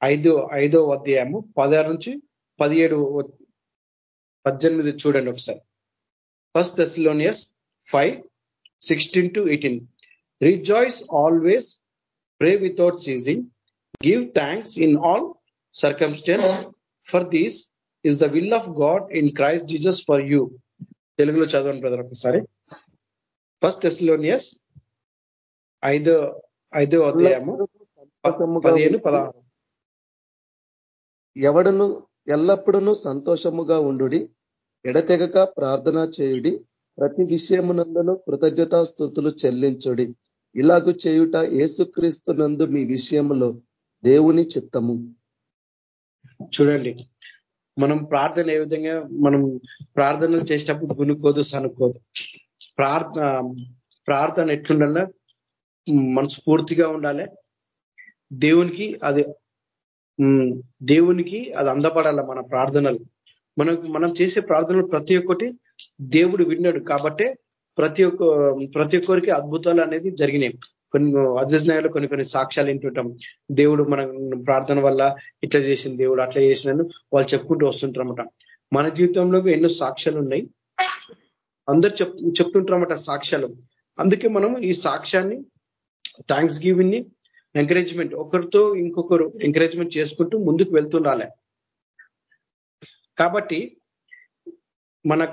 ఐదో ఐదో అధ్యాయము పదహారు నుంచి పదిహేడు పద్దెనిమిది చూడండి ఒకసారి. First Thessalonians 5, 16 to 18. Rejoice always, pray without ceasing, give thanks in all circumstances, for this is the will of God in Christ Jesus for you. తెలుగులో చదవండి బ్రదర్ ఒకసారి. ఫస్ట్ టెస్లోనియస్ ఐదో ఐదో అధ్యాయము పదిహేను పదహారు. ఎవడను ఎల్లప్పుడూ సంతోషముగా ఉండు ఎడతెగక ప్రార్థన చేయుడి ప్రతి విషయమునందును కృతజ్ఞతాస్థుతులు చెల్లించుడి. ఇలాగు చేయుట ఏసుక్రీస్తు నందు మీ విషయంలో దేవుని చిత్తము. చూడండి మనం ప్రార్థన ఏ విధంగా మనం ప్రార్థనలు చేసేటప్పుడు గునుకోదు సనుకోదు. ప్రార్థన ప్రార్థన ఎట్లుండాల? మనస్ఫూర్తిగా ఉండాలి. దేవునికి అది దేవునికి అది అందపడాల మన ప్రార్థనలు. మనకు మనం చేసే ప్రార్థనలు ప్రతి ఒక్కటి దేవుడు విన్నాడు కాబట్టే ప్రతి ఒక్క ప్రతి ఒక్కరికి అద్భుతాలు అనేది జరిగినాయి. కొన్ని అజజ్ఞాయాలు కొన్ని కొన్ని సాక్ష్యాలు వింటుంటాం. దేవుడు మన ప్రార్థన వల్ల ఇట్లా చేసిన దేవుడు అట్లా చేసినను వాళ్ళు చెప్పుకుంటూ వస్తుంటారన్నమాట. మన జీవితంలో ఎన్నో సాక్ష్యాలు ఉన్నాయి. అందరు చెప్ చెప్తుంటారన్నమాట సాక్ష్యాలు. అందుకే మనం ఈ సాక్ష్యాన్ని థ్యాంక్స్ గివింగ్ని ఎంకరేజ్మెంట్ ఒకరితో ఇంకొకరు ఎంకరేజ్మెంట్ చేసుకుంటూ ముందుకు వెళ్తుండాలి. కాబట్టి మన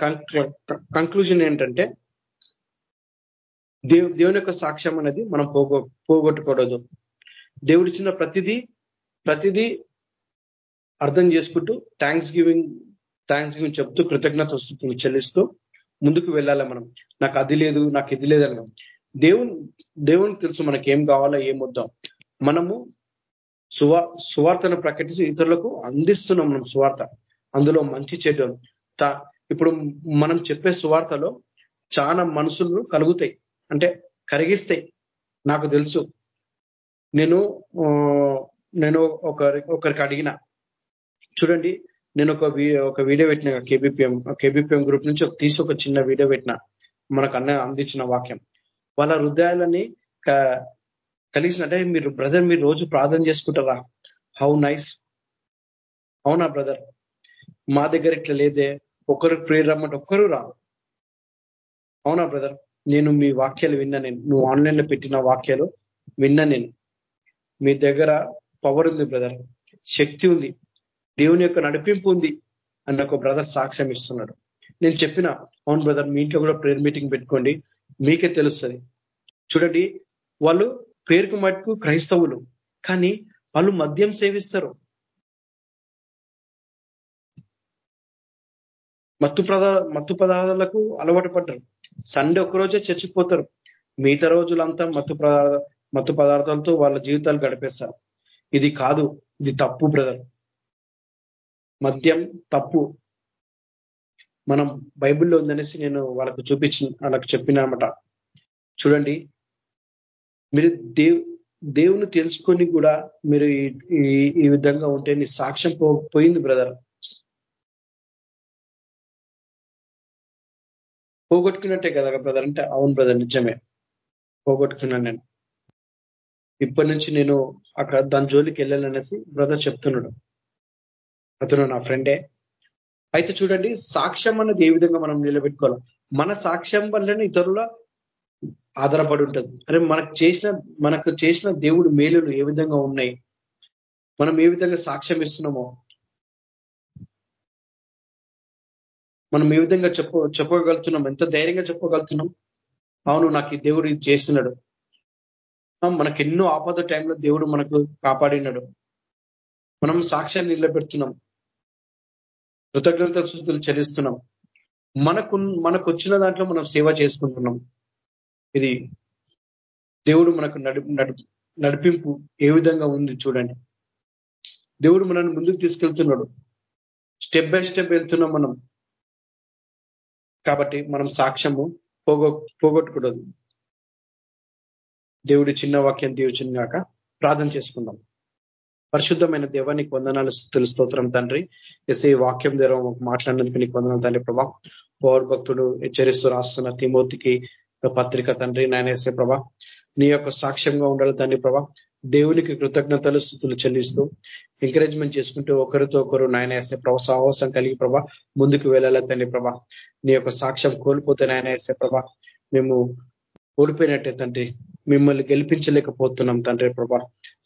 కంక్లూజన్ ఏంటంటే దేవు దేవుని యొక్క సాక్ష్యం అనేది మనం పోగొ పోగొట్టకూడదు దేవుడిచ్చిన ప్రతిదీ ప్రతిదీ అర్థం చేసుకుంటూ థ్యాంక్స్ గివింగ్ థ్యాంక్స్ గివింగ్ చెప్తూ కృతజ్ఞత చెల్లిస్తూ ముందుకు వెళ్ళాలి మనం. నాకు అది లేదు నాకు ఇది లేదన్నాం దేవుని దేవునికి తెలుసు మనకి ఏం కావాలో ఏం వద్దాం. మనము సువా సువార్తను ప్రకటించి ఇతరులకు అందిస్తున్నాం మనం సువార్త. అందులో మంచి చెడ్డ ఇప్పుడు మనం చెప్పే సువార్తలో చాలా మనసులు కలుగుతాయి. అంటే కరిగిస్తాయి నాకు తెలుసు. నేను నేను ఒకరి ఒకరికి అడిగిన చూడండి నేను ఒక ఒక వీడియో పెట్టిన కేబిపిఎం కేబిపిఎం గ్రూప్ నుంచి తీసి ఒక చిన్న వీడియో పెట్టిన మనకు అన్న అందించిన వాక్యం. వాళ్ళ హృదయాలని కలిసినట్టే మీరు బ్రదర్ మీరు రోజు ప్రార్థన చేసుకుంటారా? How nice. అవునా బ్రదర్? మా దగ్గర ఇట్లా లేదే. ఒకరు ప్రేర్ రమ్మంటే ఒక్కరు రావు అవునా బ్రదర్? నేను మీ వాక్యాలు విన్నా నేను. నువ్వు ఆన్లైన్లో పెట్టిన వాక్యాలు విన్నా నేను. మీ దగ్గర పవర్ ఉంది బ్రదర్ శక్తి ఉంది. దేవుని యొక్క నడిపింపు ఉంది అన్న ఒక బ్రదర్ సాక్ష్యం ఇస్తున్నాడు. నేను చెప్పిన అవును బ్రదర్ మీ ఇంట్లో కూడా ప్రేయర్ మీటింగ్ పెట్టుకోండి. మీకే తెలుస్తుంది. చూడండి వాళ్ళు పేరుకు మటుకు క్రైస్తవులు కానీ వాళ్ళు మద్యం సేవిస్తారు. మత్తు పదార్థ మత్తు పదార్థాలకు అలవాటు పడ్డారు. సండే ఒక్కరోజే చచ్చిపోతారు మిగతా రోజులంతా మత్తు పదార్థ మత్తు పదార్థాలతో వాళ్ళ జీవితాలు గడిపేస్తారు. ఇది కాదు ఇది తప్పు బ్రదర్. మద్యం తప్పు. మనం బైబిల్లో ఉందనేసి నేను వాళ్ళకు చూపించిన వాళ్ళకు చెప్పినమాట చూడండి మీరు దేవు దేవుని తెలుసుకొని కూడా మీరు ఈ విధంగా ఉంటే నీ సాక్ష్యం పోయింది బ్రదర్. పోగొట్టుకున్నట్టే కదా బ్రదర్ అంటే? అవును బ్రదర్ నిజమే. పోగొట్టుకున్నాను నేను. ఇప్పటి నుంచి నేను అక్కడ దాని జోలికి వెళ్ళాలనేసి బ్రదర్ చెప్తున్నాడు. అతను నా ఫ్రెండే అయితే చూడండి సాక్ష్యం అన్నది ఏ విధంగా మనం నిలబెట్టుకోవాలి? మన సాక్ష్యం వల్లనే ఇతరుల ఆధారపడి ఉంటుంది. అరే మనకు చేసిన మనకు చేసిన దేవుడు మేలులు ఏ విధంగా ఉన్నాయి? మనం ఏ విధంగా సాక్ష్యం ఇస్తున్నామో? మనం ఏ విధంగా చెప్ప చెప్పగలుగుతున్నాం? ఎంత ధైర్యంగా చెప్పగలుగుతున్నాం? అవును నాకు ఈ దేవుడు ఇది చేస్తున్నాడు. మనకు ఎన్నో ఆపద టైంలో దేవుడు మనకు కాపాడినాడు. మనం సాక్ష్యాన్ని నిలబెడుతున్నాం. కృతజ్ఞత స్థుతులు చెల్లిస్తున్నాం. మనకు మనకు వచ్చిన దాంట్లో మనం సేవ చేసుకుంటున్నాం. ఇది దేవుడు మనకు నడిపింపు ఏ విధంగా ఉంది చూడండి. దేవుడు మనల్ని ముందుకు తీసుకెళ్తున్నాడు. స్టెప్ బై స్టెప్ వెళ్తున్నాం మనం. కాబట్టి మనం సాక్ష్యము పోగొ పోగొట్టకూడదు దేవుడి చిన్న వాక్యం దీవచ్చింది ప్రార్థన చేసుకుందాం. పరిశుద్ధమైన దేవానికి వందనాలు స్థుతులు స్తోత్రం తండ్రి. ఎస్ఏ వాక్యం ద్వారా మాట్లాడినందుకు నీకు వందనాలు తండ్రి ప్రభా. పౌర్ భక్తుడు హెచ్చరిస్తూ రాస్తున్న తిమోతికి పత్రిక తండ్రి నాయనేసే ప్రభా. నీ యొక్క సాక్ష్యంగా ఉండాలి తండ్రి ప్రభా. దేవునికి కృతజ్ఞతలు స్థుతులు చెల్లిస్తూ ఎంకరేజ్మెంట్ చేసుకుంటూ ఒకరితో ఒకరు నాయనేసే ప్రభా సాహసం కలిగి ప్రభా ముందుకు వెళ్ళాలి తండ్రి ప్రభా. నీ యొక్క సాక్ష్యం కోల్పోతే నాయనేసే ప్రభా మేము కోల్పోయినట్టే తండ్రి. మిమ్మల్ని గెలిపించలేకపోతున్నాం తండ్రి ప్రభా.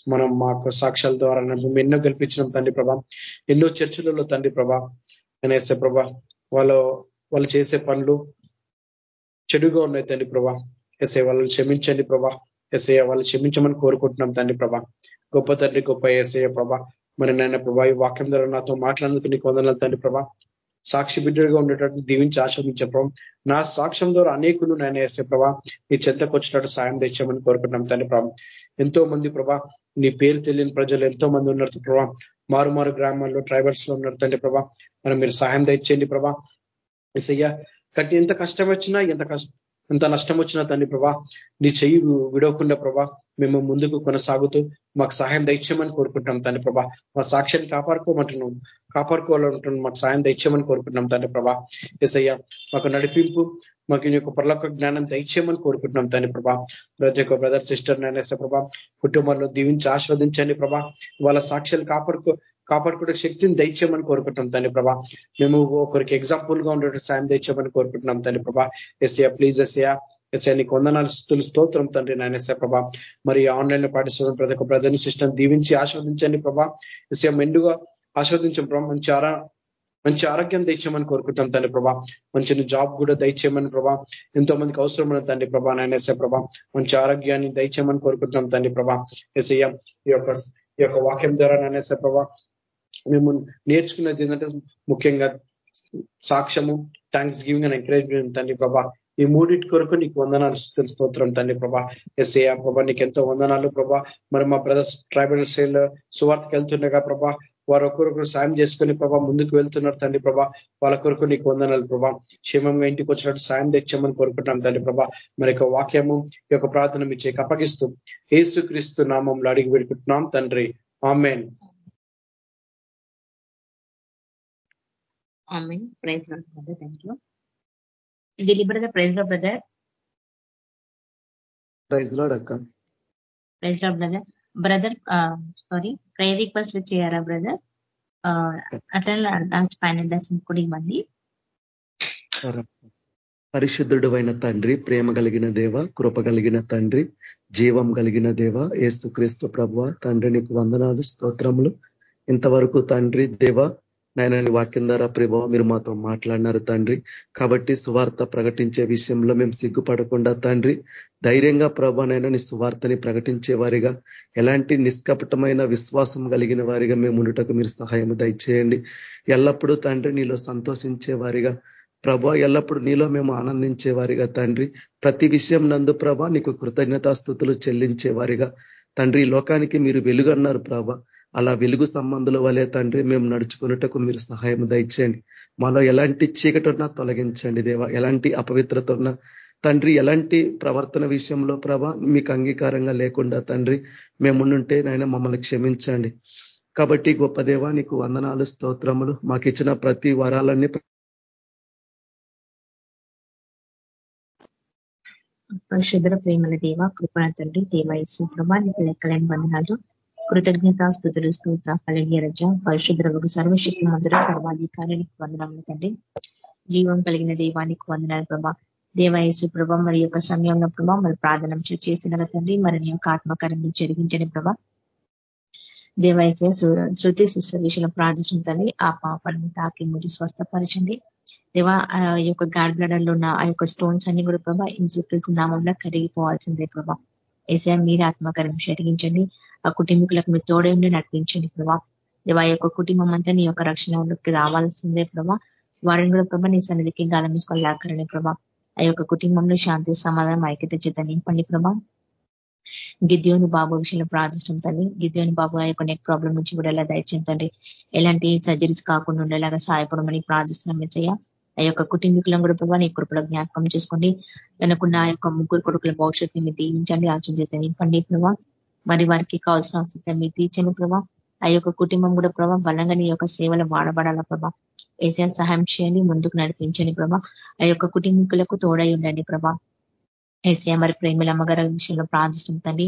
మనం మాకు సాక్ష్యాల ద్వారా మేము ఎన్నో గెలిపించినాం తండ్రి ప్రభా. ఎన్నో చర్చలలో తండ్రి ప్రభా అనేసే ప్రభా వాళ్ళు వాళ్ళు చేసే పనులు చెడుగా ఉన్నాయి తండ్రి ప్రభా. ఎస్ఐ వాళ్ళని క్షమించండి ప్రభా. ఎస్ఐ వాళ్ళు క్షమించమని కోరుకుంటున్నాం తండ్రి ప్రభా. గొప్ప తండ్రి గొప్ప ఏసయ్య ప్రభా. మరి నాయన ప్రభా ఈ వాక్యం ద్వారా నాతో మాట్లాడినందుకు నీకు వందనాలు తండ్రి ప్రభా. సాక్షి బిడ్డగా ఉండేటట్టు దీవించి ఆశ్రమించే ప్రభావం నా సాక్ష్యం ద్వారా అనేకులు నేను వేసే ప్రభా నీ చెంతకు వచ్చినట్టు సాయం తెచ్చామని కోరుకుంటున్నాం తండ్రి ప్రభా. ఎంతో మంది ప్రభా నీ పేరు తెలియని ప్రజలు ఎంతో మంది ఉన్నారు ప్రభా. మారుమారు గ్రామాల్లో ట్రైబల్స్లో ఉన్నారు తండ్రి ప్రభా. మనం మీరు సాయం తెచ్చేయండి ప్రభా. ఎసయ్యా కట్టి ఎంత కష్టం వచ్చినా ఎంత కష్టం ఎంత నష్టం వచ్చినా తండ్రి ప్రభా నీ చెయ్యి విడవకుండా ప్రభా మేము ముందుకు కొనసాగుతూ మాకు సహాయం దయచేయమని కోరుకుంటున్నాం తండ్రి ప్రభా. మా సాక్ష్యాన్ని కాపాడుకోమంటున్నాం. కాపాడుకోవాలంటున్నాం. మాకు సాయం దయచేయమని కోరుకుంటున్నాం తండ్రి ప్రభా. ఎసయ్య మాకు నడిపింపు మాకు యొక్క పర్లోక జ్ఞానం దయచేయమని కోరుకుంటున్నాం తండ్రి ప్రభా. ప్రతి ఒక్క బ్రదర్ సిస్టర్ నేనేసే ప్రభా కుటుంబంలో దీవించి ఆస్వాదించండి ప్రభా. వాళ్ళ సాక్ష్యాలు కాపాడుకో కాపాడుకునే శక్తిని దయచేయమని కోరుకుంటున్నాం తండ్రి ప్రభా. మేము ఒకరికి ఎగ్జాంపుల్గా ఉండే సాయం దయచేయమని కోరుకుంటున్నాం తండ్రి ప్రభా. ఎస్ఏ ప్లీజ్ ఎస్ఏ ఎస్ఐ నీకు వందనాలు స్థుతులు స్తోత్రం తండ్రి నాయన ఎస్ఐ ప్రభా. మరి ఆన్లైన్లో పాటిస్తున్న ప్రతి ఒక్క బ్రదర్ని సిస్టమ్ దీవించి ఆస్వాదించండి ప్రభా. ఎస్ఐ మెండుగా ఆస్వాదించం ప్రభా. మంచి ఆరా మంచి ఆరోగ్యం దయచేయమని కోరుకుంటాం తండ్రి ప్రభా. మంచి జాబ్ కూడా దయచేయమని ప్రభా. ఎంతో మందికి అవసరమైన తండ్రి ప్రభా నాయన ఎస్ఐ ప్రభా. మంచి ఆరోగ్యాన్ని దయచేయమని కోరుకుంటాం తండ్రి ప్రభా. ఎస్ఐ ఈ యొక్క ఈ యొక్క వాక్యం ద్వారా నాయన ఎస్ఐ ప్రభా మేము నేర్చుకున్నది ఏంటంటే ముఖ్యంగా సాక్ష్యము థ్యాంక్స్ గివింగ్ అండ్ ఎంకరేజ్మెంట్ తండ్రి ప్రభా. ఈ మూడింటి కొరకు నీకు వందనాలు స్తోత్రం తండ్రి ప్రభా. ఎస్ఏ ప్రభా నీకు ఎంతో వందనాలు ప్రభా. మరి మా బ్రదర్స్ ట్రైబల్ స్టైల్ సువార్తకి వెళ్తుండగా ప్రభా వారు ఒకరొకరు సాయం చేసుకుని ప్రభా ముందుకు వెళ్తున్నారు తండ్రి ప్రభా. వాళ్ళ కొరకు నీకు వందనాలు ప్రభా. క్షేమంగా ఇంటికి వచ్చినట్టు సాయం తెచ్చామని కోరుకుంటున్నాం తండ్రి ప్రభా. మరి యొక్క వాక్యము ఈ యొక్క ప్రార్థన మీ చేకి అప్పగిస్తూ ఏసు క్రీస్తు నామంలో అడిగి పెడుకుంటున్నాం తండ్రి. Amen. Amen. Praise thank you Delhi brother ప్రైజ్లో బ్రదర్ ప్రైజ్లో అక్క. ప్రైజ్లో brother brother sorry prayer request చేయారా brother అట్లా లాస్ట్ ఫైనల్ దర్శనం కూడా ఇవ్వండి పరిశుద్ధుడు అయిన తండ్రి ప్రేమ కలిగిన దేవ కృప కలిగిన తండ్రి జీవం కలిగిన దేవ ఏసుక్రీస్తు ప్రభు తండ్రి నీకు వందనాలు స్తోత్రములు. ఇంతవరకు తండ్రి దేవ నాయన వాక్యం ద్వారా ప్రభావ మీరు మాతో మాట్లాడినారు తండ్రి. కాబట్టి సువార్త ప్రకటించే విషయంలో మేము సిగ్గుపడకుండా తండ్రి ధైర్యంగా ప్రభానైనా నీ సువార్తని ప్రకటించే వారిగా ఎలాంటి నిష్కపటమైన విశ్వాసం కలిగిన వారిగా మేము ఉండటకు మీరు సహాయం దయచేయండి. ఎల్లప్పుడూ తండ్రి నీలో సంతోషించే వారిగా ప్రభా ఎల్లప్పుడు నీలో మేము ఆనందించే వారిగా తండ్రి. ప్రతి విషయం నందు ప్రభా నీకు కృతజ్ఞతాస్థుతులు చెల్లించే వారిగా. తండ్రి లోకానికి మీరు వెలుగన్నారు ప్రభా. అలా వెలుగు సంబంధుల వలె తండ్రి మేము నడుచుకున్నటకు మీరు సహాయం దయచేయండి. మాలో ఎలాంటి చీకటి ఉన్నా తొలగించండి దేవా. ఎలాంటి అపవిత్రత ఉన్నా తండ్రి ఎలాంటి ప్రవర్తన విషయంలో ప్రభ మీకు అంగీకారంగా లేకుండా తండ్రి మేముండుంటే నాయన మమ్మల్ని క్షమించండి. కాబట్టి గొప్ప దేవా నీకు వందనాలు స్తోత్రములు. మాకు ఇచ్చిన ప్రతి వరాలన్నీ పరిశుద్ర ప్రేమల దేవ కృపణ తండ్రి దేవ ప్రభా నీకు లెక్కలేని వందనాలు. కృతజ్ఞత స్థుతులు స్తోత కలిగిన రజ పరిశుద్రకు సర్వశక్తి మందుల సర్వాధికారానికి వందనాలు తండ్రి. జీవం కలిగిన దైవానికి వందనాలు ప్రభా. దేవాయసు ప్రభ మరి యొక్క సమయంలో ప్రభా మరి ప్రార్థన చేసిన తండ్రి? మరి నీ యొక్క ఆత్మకార్యం జరిగించని ప్రభా. దేవాయసే శృతి శిష్ట విషయంలో ప్రార్థించండి ఆ పాపాలను తాకి ముడి స్వస్థపరచండి. దేవా ఆ యొక్క గాడ్ బ్లడర్లో ఉన్న ఆ యొక్క స్టోన్స్ అన్ని కూడా ప్రభా ఇన్సుక్రీస్తు నామంలో కరిగిపోవాల్సిందే ప్రభా. ఏసయా మీరు ఆత్మకరం జరిగించండి. ఆ కుటుంబీకులకు మీరు తోడే ఉండి నడిపించండి ప్రభా. దేవా యొక్క కుటుంబం అంతా నీ యొక్క రక్షణలోకి రావాల్సిందే ప్రభా. వారిని కూడా ప్రభా నీ సన్నిధికి గాలం తీసుకోలేకరని ప్రభా. ఆ యొక్క కుటుంబంలో శాంతి సమాధానం ఐక్యత చేత నింపండి ప్రభా. గిద్యోని బాబు విషయంలో ప్రార్థించడం తండ్రి గిద్యోని బాబు ఆ యొక్క నెక్ ప్రాబ్లం నుంచి కూడా ఎలా దయచేయండి ఎలాంటి సర్జరీస్ కాకుండా ఉండేలాగా సహాయపడమని ప్రార్థిస్తున్నాం మెచ్చయ్య ఆ యొక్క కుటుంబీకులను కూడా ప్రభావ నీ కృపలో జ్ఞాపకం చేసుకోండి. తనకున్న ఆ యొక్క ముగ్గురు కొడుకుల భవిష్యత్తుని మీరు దీవించండి ఆచరించేత నింపండి ప్రభా. మరి వారికి కావాల్సిన అవసరం మీరు తీర్చండి ప్రభా. ఆ యొక్క కుటుంబం కూడా ప్రభా బలంగా నీ యొక్క సేవలు వాడబడాల ప్రభా. ఏసీ సహాయం చేయండి ముందుకు నడిపించండి ప్రభా. ఆ యొక్క కుటుంబీకులకు తోడై ఉండండి ప్రభా. ఏసీ మరి ప్రేమిల అమ్మగారి విషయంలో ప్రార్థిస్తుంది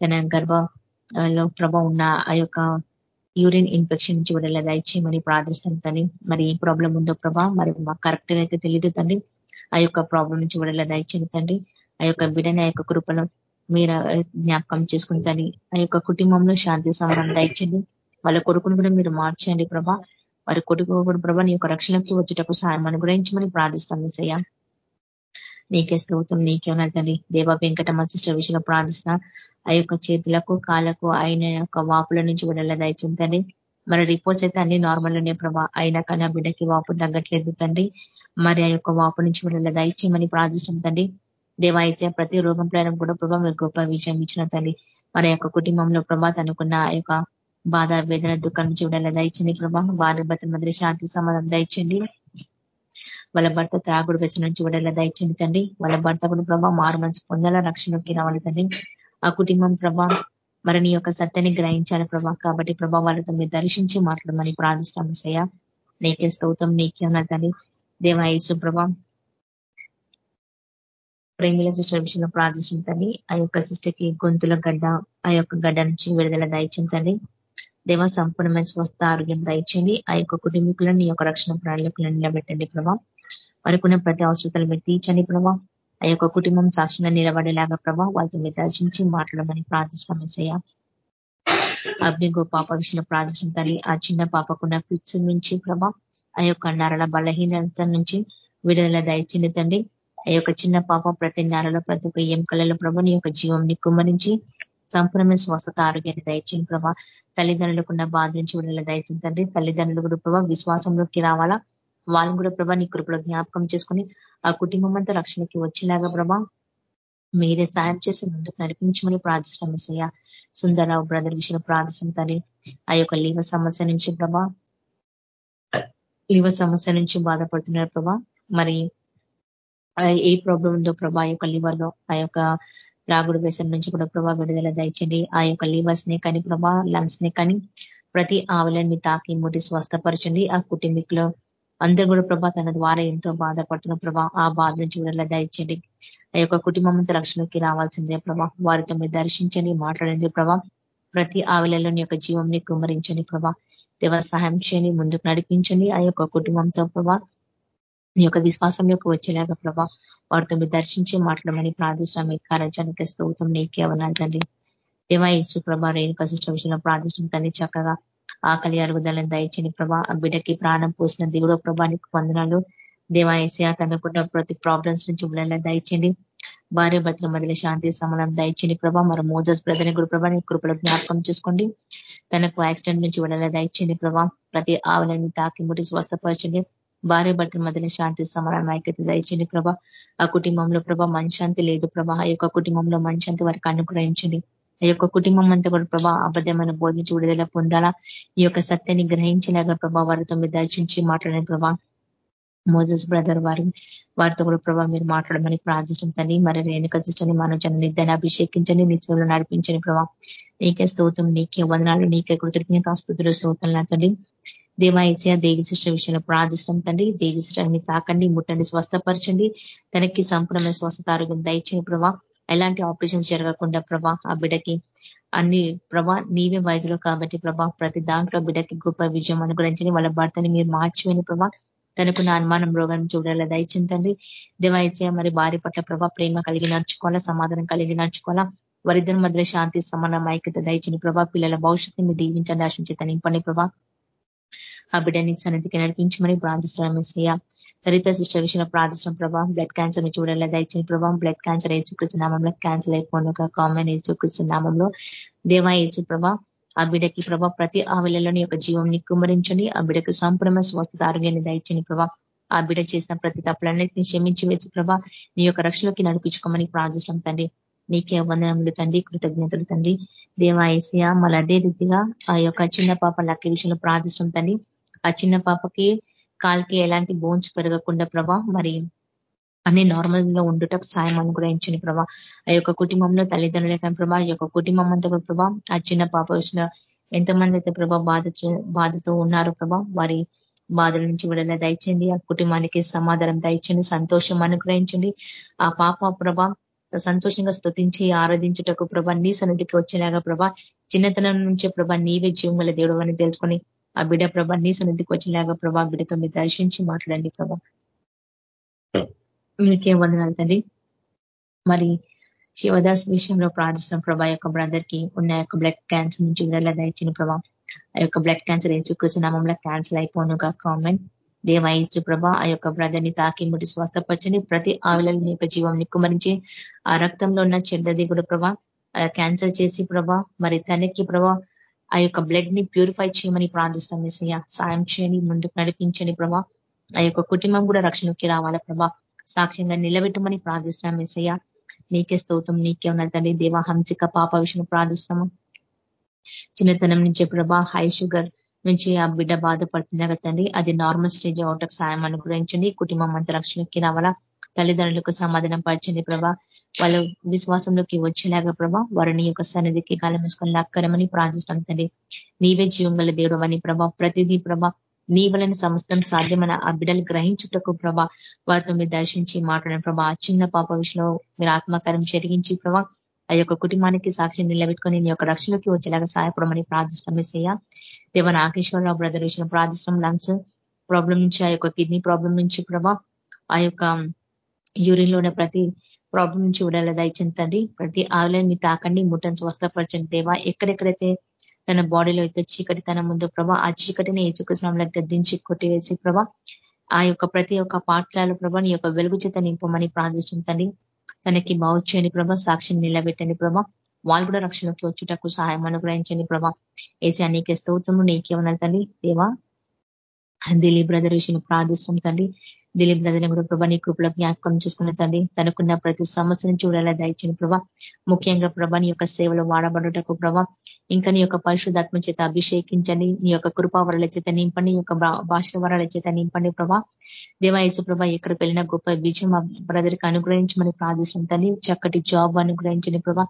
తన గర్భలో ప్రభ ఉన్న ఆ యొక్క యూరిన్ ఇన్ఫెక్షన్ నుంచి కూడా దయచేయమని ప్రార్థిస్తాం తండ్రి. మరి ఏ ప్రాబ్లం ఉందో ప్రభా మరి మాకు కరెక్ట్గా అయితే తెలియదు తండ్రి. ఆ యొక్క ప్రాబ్లం నుంచి కూడా దయచేయండి తండ్రి. ఆ యొక్క బిడ్డని ఆ యొక్క కృపలో మీరు జ్ఞాపకం చేసుకుని తండ్రి. ఆ యొక్క కుటుంబంలో శాంతి సమానం దయచండి వాళ్ళ కొడుకును కూడా మీరు మార్చండి ప్రభా. వారి కొడుకు కూడా ప్రభా నీ యొక్క రక్షణకి వచ్చేటప్పుడు సాయం అనుగ్రహించమని ప్రార్థిస్తాం సయ్యా నీకే స్తోత్రం నీకే ఉన్నదండి దేవ వెంకటమ్మ సిస్టర్ విషయంలో ప్రార్థిస్తున్న. ఆ యొక్క చేతులకు కాళ్ళకు ఆయన యొక్క వాపుల నుంచి విడుదల దయచిందండి మన రిపోర్ట్స్ అయితే అన్ని నార్మల్ ఉన్నాయి ప్రభా. అయినా కానీ ఆ బిడ్డకి వాపు తగ్గట్లేదు తండ్రి. మరి ఆ యొక్క వాపు నుంచి వీళ్ళ దయచేయమని ప్రార్థించడం తండ్రి. దేవాయచే ప్రతి రోగం ప్రయాణం కూడా ప్రభా మీరు గొప్ప విజయం ఇచ్చిన తల్లి మరి యొక్క కుటుంబంలో ప్రభా తనుకున్న ఆ యొక్క బాధ వేదన దుఃఖం నుంచి విడాల దయచండి ప్రభా. వారి భర్త మధ్య శాంతి సమాధానం దయచండి వాళ్ళ భర్త త్రాగుడు వ్యసనం నుంచి విడాల దయచండి తండ్రి. వాళ్ళ భర్త కూడా ప్రభావ మారు మంచి పొందాల రక్షణకి రావాలి తండ్రి. ఆ కుటుంబం ప్రభా మరి నీ యొక్క సత్యాన్ని గ్రహించాలి ప్రభా. కాబట్టి ప్రభా వాళ్ళతో మీరు దర్శించి మాట్లాడమని ప్రార్థిస్తాం సయ్య నీకే స్తౌతం నీకే ఉన్న తండ్రి. దేవాయసు ప్రభా ప్రేమిల సిస్టర్ విషయంలో ప్రార్థించండి ఆ యొక్క సిస్టర్కి గొంతుల గడ్డ ఆ యొక్క గడ్డ నుంచి విడుదల దయచిందండి దేవ సంపూర్ణమైన స్వస్థ ఆరోగ్యం దయచండి ఆ యొక్క కుటుంబీకులను యొక్క రక్షణ ప్రణాళికలను నిలబెట్టండి ప్రభా. వరకున్న ప్రతి అవసరతలు మీరు తీర్చండి ప్రభావ ఆ యొక్క కుటుంబం సాక్షిగా నిలబడేలాగా ప్రభా వాళ్ళతో మీరు దర్శించి మాట్లాడమని ప్రార్థిస్తాం ఎసయ్య అగ్నిగో పాప విషయంలో ప్రార్థించిన తల్లి. ఆ చిన్న పాపకున్న ఫిట్స్ నుంచి ప్రభా ఆ యొక్క నరల బలహీనత నుంచి విడుదల దయచింది తండ్రి. ఆ యొక్క చిన్న పాప ప్రతి నరలో ప్రతి ఒక్క ఎంకలలో ప్రభు నీ యొక్క జీవంని కుమ్మరించి సంపూర్ణమైన స్వస్థత ఆరోగ్యాన్ని దయచేయండి ప్రభా. తల్లిదండ్రులకు ఉన్న బాధ నుంచి విడుదల దయచింది తండ్రి. తల్లిదండ్రులు కూడా ప్రభా విశ్వాసంలోకి రావాలా? వాళ్ళని కూడా ప్రభా నీ కృపలో జ్ఞాపకం చేసుకుని ఆ కుటుంబం అంతా రక్షణకి వచ్చేలాగా ప్రభా మీరే సాయం చేసి ముందుకు నడిపించమని ప్రార్థిస్తున్నాం సయ్య సుందరరావు బ్రదర్ విషయంలో ప్రార్థించిన తల్లి. ఆ యొక్క లీవ సమస్య నుంచి ప్రభా లీవ సమస్య నుంచి బాధపడుతున్నారు ప్రభా. మరి ఏ ప్రాబ్లం ఉందో ప్రభా యొక్క లివర్లో ఆ యొక్క త్రాగుడు వ్యసనం నుంచి కూడా ప్రభా విడుదల దయచండి ఆ యొక్క లివర్స్ని కానీ ప్రభా లంగ్స్ని కానీ ప్రతి ఆవులన్నీ తాకి ముట్టి స్వస్థపరచండి. ఆ కుటుంబీకులు అందరూ కూడా ప్రభా తన ద్వారా ఎంతో బాధపడుతున్న ప్రభా ఆ బాధ నుంచి విడుదల దయచండి ఆ యొక్క కుటుంబం రక్షణకి రావాల్సిందే ప్రభా. వారితో మీరు దర్శించండి మాట్లాడండి ప్రభా. ప్రతి ఆవిలలో యొక్క జీవంని కుమరించండి ప్రభా. దేవ సహాయం చేయండి ముందుకు నడిపించండి. ఆ యొక్క కుటుంబంతో ప్రభా మీ యొక్క విశ్వాసం యొక్క వచ్చేలాగా ప్రభా వారితో మీరు దర్శించి మాట్లాడమని ప్రార్థిస్తాం మీ కార్యానికి స్తోత్రం నీకే అవనాలండి దేవా ఇసు ప్రభా రేణుక సిస్టర్ విషయంలో ప్రార్థించిన తల్లి చక్కగా ఆకలి అరుగుదలను దయచని ప్రభా ఆ బిడ్డకి ప్రాణం పోసిన దిగువ ప్రభానికి వందనాలు. దేవా తనకున్న ప్రతి ప్రాబ్లమ్స్ నుంచి బిడ్డల దయచండి భార్య భర్తల మధ్య శాంతి సమలం దయచండి ప్రభా మరి మోజస్ బ్రదర్ని కూడా ప్రభా కృపలో జ్ఞాపకం చేసుకోండి. తనకు యాక్సిడెంట్ నుంచి విడుదల దయచండి ప్రభా. ప్రతి ఆవులని తాకి ముట్టి స్వస్థపరచండి. భార్య భర్తల మధ్యన శాంతి సమానం ఐక్యత దయచండి ప్రభా. ఆ కుటుంబంలో ప్రభా మనశాంతి లేదు ప్రభా. ఆ యొక్క కుటుంబంలో మనశాంతి వారికి అనుగ్రహించండి. ఈ యొక్క కుటుంబం అంతా కూడా ప్రభా అబద్ధమైన బోధించి విడుదల పొందాలా? ఈ యొక్క సత్యాన్ని గ్రహించేలాగా ప్రభా వారితో మీరు దర్శించి మాట్లాడిన ప్రభా. మోజస్ బ్రదర్ వారి వారితో కూడా ప్రభా మీరు మాట్లాడమని ప్రార్థించండి తండ్రి మరి రేణుక సిస్టర్ని మనోజన నిర్ధారణ అభిషేకించండి నీ నడిపించండి ప్రభా. నీకే స్తోత్రం నీకే వదనాలు నీకే కృతజ్ఞత స్థుతులు స్తోత్రం తండ్రి దేవాయసయ దేవి సిస్టర్ విషయంలో ప్రార్థిస్తాం తండ్రి దేవి సిస్టర్ని తాకండి ముట్టండి స్వస్థపరచండి. తనకి సంపూర్ణమైన స్వస్థత ఆరోగ్యం దయచేయండి ప్రభా. ఎలాంటి ఆపరేషన్స్ జరగకుండా ప్రభా ఆ బిడ్డకి అన్ని ప్రభా నీవే వైద్యులు కాబట్టి ప్రభా ప్రతి దాంట్లో బిడ్డకి గొప్ప విజయం అనుగ్రహించని వాళ్ళ భర్తని మీరు మార్చివేని ప్రభా. తనకున్న అనుమానం రోగాన్ని చూడాలి దయచింతండి దేవాయచయ మరి భార్య పట్ల ప్రభా ప్రేమ కలిగి నడుచుకోవాలా సమాధానం కలిగి నడుచుకోవాలా? వారిద్దరి మధ్య శాంతి సమానం ఐక్యత దయచని ప్రభా. పిల్లల భవిష్యత్తుని దీవించండి ఆశించి తనింపండి ప్రభా. ఆ బిడ్డని సన్నిధికి నడిపించమని ప్రార్థిస్తున్నాం మిస్సయ్య సరిత సిస్టర్ విషయంలో ప్రార్థించిన ప్రభావం బ్లడ్ క్యాన్సర్ని చూడాలి దయచిన ప్రభావం బ్లడ్ క్యాన్సర్ ఏచుకృష్ణ నామంలో క్యాన్సర్ అయిపోను ఒక కామన్ ఏచుకృష్ణ నామంలో. దేవా ఏచు ప్రభా. ఆ బిడ్డకి ప్రభా ప్రతి ఆవిలలోని యొక్క జీవం కుమరించండి ఆ బిడ్డకు సంపూర్ణ స్వస్థత ఆరోగ్యాన్ని దయచని ప్రభా. ఆ బిడ్డ చేసిన ప్రతి తప్పులన్నింటినీ క్షమించి వేసి ప్రభా నీ యొక్క రక్షణకి నడిపించుకోమని ప్రార్థించడం తండ్రి. నీకే వందనములు తండ్రి కృతజ్ఞతలు తండ్రి. దేవా ఏసియా మళ్ళీ అదే రీతిగా ఆ యొక్క చిన్న పాప లక్క విషయంలో ప్రార్థించడం తండ్రి. ఆ చిన్న పాపకి కాల్కి ఎలాంటి బోన్స్ పెరగకుండా ప్రభా మరి అన్ని నార్మల్లో ఉండుటకు సాయం అనుగ్రహించిన ప్రభా. ఆ యొక్క కుటుంబంలో తల్లిదండ్రులే కానీ ప్రభా ఈ యొక్క కుటుంబం అంతా కూడా ప్రభా ఆ చిన్న పాప వచ్చిన ఎంతమంది అయితే ప్రభా బాధ బాధతో ఉన్నారు ప్రభా వారి బాధల నుంచి విడుదల దయచండి ఆ కుటుంబానికి సమాధానం దయచండి సంతోషం అనుగ్రహించండి. ఆ పాప ప్రభా సంతోషంగా స్థుతించి ఆరాధించుటకు ప్రభా నీ సన్నిధికి వచ్చేలాగా ప్రభా చిన్నతనం నుంచే ప్రభా నీవే జీవముల దేవుడు అని తెలుసుకొని ఆ బిడ్డ ప్రభా నీ సన్నిధికి వచ్చేలాగా ప్రభా బిడ్డతో మీరు దర్శించి మాట్లాడండి ప్రభా. మీకేం వందనాలు తండ్రి. మరి శివదాస్ విషయంలో ప్రార్థిస్తున్న ప్రభా యొక్క బ్రదర్కి ఉన్న యొక్క బ్లడ్ క్యాన్సర్ నుంచి విడుదల దయచిన ప్రభా. ఆ యొక్క బ్లడ్ క్యాన్సర్ ఏసుకృష్ణ నామంలో క్యాన్సల్ అయిపోను కామెంట్ దేవా ఇచ్చు ప్రభా ఆ యొక్క బ్రదర్ని తాకి ముట్టి స్వస్థపరచని ప్రతి ఆవిలని యొక్క జీవం నిక్కుమరించి ఆ రక్తంలో ఉన్న చెడ్డది కూడా ప్రభా క్యాన్సల్ చేసి ప్రభా మరి తనకి ప్రభా ఆ యొక్క బ్లడ్ని ప్యూరిఫై చేయమని ప్రార్థిస్తాం మెస్సయ్య సాయం చేయని ముందుకు నడిపించండి ప్రభా. ఆ యొక్క కుటుంబం కూడా రక్షణకి రావాలా ప్రభా. సాక్ష్యంగా నిలబెట్టమని ప్రార్థిస్తున్నాం మెస్సయ్య నీకే స్తోత్రం నీకే ఉన్నది తండ్రి. దేవ హంసిక పాప విషయం ప్రార్థిస్తున్నాము. చిన్నతనం నుంచి ప్రభా హై షుగర్ నుంచి ఆ బిడ్డ బాధపడుతున్నా తండ్రి అది నార్మల్ స్టేజ్ అవటకు సాయం అనుగ్రహించండి. కుటుంబం అంతా రక్షణకి రావాలా. తల్లిదండ్రులకు సమాధానం పరచండి ప్రభా. వాళ్ళు విశ్వాసంలోకి వచ్చేలాగా ప్రభా వారిని యొక్క సన్నిధికి కాలమేసుకొని లక్కరమని ప్రార్థిస్తాం తండ్రి. నీవే జీవం గల దేవుడు అని ప్రభా ప్రతిదీ ప్రభా నీ వలన సమస్తం సాధ్యమైన ఆ బిడ్డలు గ్రహించుటకు ప్రభా వారితో మీరు దర్శించి మాట్లాడిన ప్రభా. చిన్న పాప విషయంలో మీరు ఆత్మకారం జరిగించి ప్రభా ఆ యొక్క కుటుంబానికి సాక్షి నిలబెట్టుకొని నీ యొక్క రక్షణకి వచ్చేలాగా సహాయపడమని ప్రార్థిస్తాం మిస్సయ్య దేవ నాగేశ్వరరావు బ్రదర్ విషయం ప్రార్థిస్తాం లంగ్స్ ప్రాబ్లం నుంచి ఆ యొక్క కిడ్నీ ప్రాబ్లం నుంచి ప్రభా ఆ యొక్క యూరిన్లోనే ప్రతి ప్రాబ్లం నుంచి విడాల దయచింతండి ప్రతి ఆవులను మీ తాకండి ముట్టని స్వస్థపరచండి. దేవా ఎక్కడెక్కడైతే తన బాడీలో అయితే చీకటి తన ముందు ప్రభా ఆ చీకటిని ఏచుకృష్ణంలో గద్దించి కొట్టివేసి ప్రభా ఆ యొక్క ప్రతి ఒక్క పాటలాలు ప్రభా నీ యొక్క వెలుగు చేత నింపమని ప్రార్థిస్తుంది తనకి బాగు ప్రభా సాక్షిని నిలబెట్టండి ప్రభా. వాళ్ళు కూడా రక్షణలోకి వచ్చుటకు సహాయం అనుగ్రహించండి ప్రభా. ఏసీ అనేక స్తోత్రము నీకే తండ్రి. దేవా దిలీప్ బ్రదర్ విషయం ప్రార్థిస్తుంది తండ్రి. దిలీప్ నదిని కూడా ప్రభా నీ కృపలో జ్ఞాపకం చేసుకున్న తండ్రి. తనకున్న ప్రతి సమస్యను చూడాలా దయచిన ప్రభా. ముఖ్యంగా ప్రభా నీ యొక్క సేవలు వాడబడుటకు ప్రభా ఇంకా నీ యొక్క పరిశుద్ధాత్మ చేత అభిషేకించండి. నీ యొక్క కృపావరాల చేత నింపండి. యొక్క భాషల వరాల చేత నింపండి ప్రభా. దేవాయసు ప్రభా ఎక్కడికి వెళ్ళినా గొప్ప విజయం బ్రదర్కి అనుగ్రహించమని ప్రార్థిస్తాం తండ్రి. చక్కటి జాబ్ అనుగ్రహించండి ప్రభా.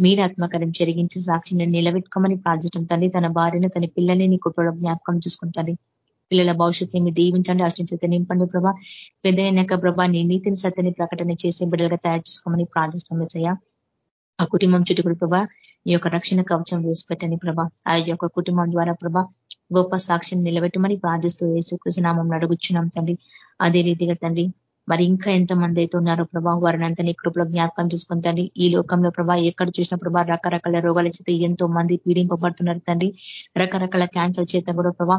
మీరు ఆత్మకార్యం జరిగించి సాక్షిని నిలబెట్టుకోమని ప్రార్థించడం తండ్రి. తన భార్యను తన పిల్లల్ని నీ కుటుంబ జ్ఞాపకం చూసుకుంటాను పిల్లల భవిష్యత్తుని దీవించండి అర్చించతే నింపండి ప్రభా. పెద్ద ప్రభా నీ నీతిని సత్యని ప్రకటన చేసి బిడ్డలుగా తయారు చేసుకోమని ప్రార్థిస్తున్నాం వేసయ్యా ఆ కుటుంబం చుట్టుకుడు ప్రభా ఈ యొక్క రక్షణ కవచం వేసి పెట్టండి ప్రభా. ఆ యొక్క కుటుంబం ద్వారా ప్రభా గొప్ప సాక్షిని నిలబెట్టమని ప్రార్థిస్తూ వేసి నామం అడుగుచున్నాం తండ్రి. అదే రీతిగా తండ్రి మరి ఇంకా ఎంతమంది అయితే ఉన్నారో ప్రభా వారిని అంతా నీ కృపలో జ్ఞాపకం చేసుకుని తండ్రి ఈ లోకంలో ప్రభా ఎక్కడ చూసిన ప్రభా రకరకాల రోగాల చేత ఎంతో మంది పీడింపబడుతున్నారు తండ్రి. రకరకాల క్యాన్సర్ చేత కూడా ప్రభా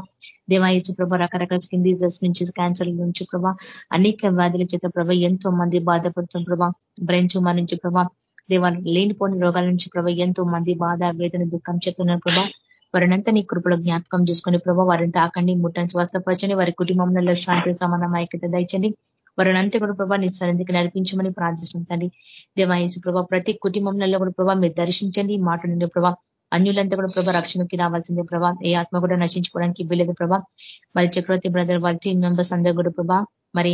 దేవాయచు ప్రభా రకరకాల స్కిన్ డిజీజెస్ నుంచి క్యాన్సర్ నుంచి ప్రభా అనేక వ్యాధుల చేత ప్రభా ఎంతో మంది బాధపడుతున్న ప్రభా బ్రెయిన్ ట్యూమర్ నుంచి ప్రభా దేవాలు లేనిపోని రోగాల నుంచి ప్రభా ఎంతో మంది బాధ వేదన దుఃఖం చెప్తున్నారు ప్రభా. వారినంతా నీ కృపలో జ్ఞాపకం చేసుకుని ప్రభా వారిని తాకండి ముట్టని స్వస్థపరచండి వారి కుటుంబంలో శాంతి సమానం ఐక్యత దండి వారినంతా కూడా ప్రభా నీ సన్నిధికి నడిపించమని ప్రార్థిస్తుంది దేవాయసు ప్రభా ప్రతి కుటుంబంలో కూడా ప్రభా మీరు దర్శించండి మాట్లాడండి ప్రభా. అన్యులంతా కూడా ప్రభా రక్షణకి రావాల్సిందే ప్రభా. ఏ ఆత్మ కూడా నశించుకోవడానికి వీలేదు ప్రభా. మరి చక్రవర్తి బ్రదర్ వాళ్ళ టీం మెంబర్స్ అందరూ కూడా ప్రభా మరి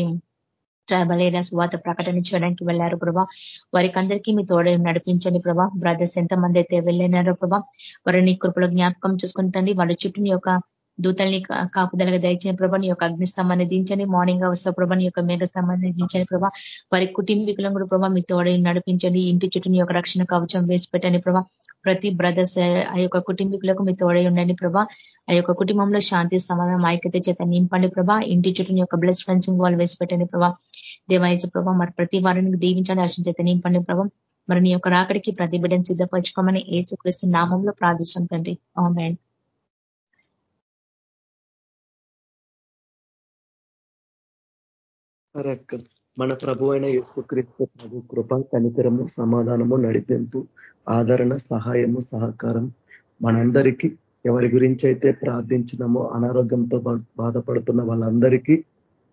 ట్రైబల్ ఏరియాస్ వాత ప్రకటన చేయడానికి వెళ్ళారు ప్రభా. వారికి అందరికీ మీ తోడ నడిపించండి ప్రభా. బ్రదర్స్ ఎంతమంది అయితే వెళ్ళినారో ప్రభా వారిని కృపలో జ్ఞాపకం చేసుకుంటండి వాళ్ళ చుట్టూ యొక్క దూతల్ని కాపుదలగా దయచని ప్రభా. నీ యొక్క అగ్నిస్తంభాన్ని దించండి. మార్నింగ్ అవసర ప్రభా నీ యొక్క మేఘస్తంభాన్ని దించండి ప్రభా. వారి కుటుంబీకులను కూడా ప్రభా మీ తోడ నడిపించండి. ఇంటి చుట్టూ యొక్క రక్షణ కవచం వేసి పెట్టండి ప్రభా. ప్రతి బ్రదర్స్ ఆ యొక్క కుటుంబీకులకు మీ తోడై ఉండండి ప్రభా. ఆ యొక్క కుటుంబంలో శాంతి సమాధానం ఐక్యత చేత నింపండి ప్రభా. ఇంటి చుట్టూ యొక్క బ్లెస్ ఫ్రెండ్సింగ్ వాళ్ళు వేసి పెట్టండి ప్రభా. దేవాయచ ప్రభా మరి ప్రతి వారిని దీవించండి అర్షణ చేత నింపండి ప్రభా. మరి నీ యొక్క రాకడికి ప్రతి బిడ్డను సిద్ధపరచుకోమని ఏసుక్రీస్తు నామంలో ప్రార్థిస్తాం తండ్రి. ఆమెన్. మన ప్రభు అయిన యేసుక్రీస్తు ప్రభు కృప కనికరము సమాధానము నడిపింపు ఆదరణ సహాయము సహకారం మనందరికీ. ఎవరి గురించి అయితే ప్రార్థించినామో అనారోగ్యంతో బాధపడుతున్న వాళ్ళందరికీ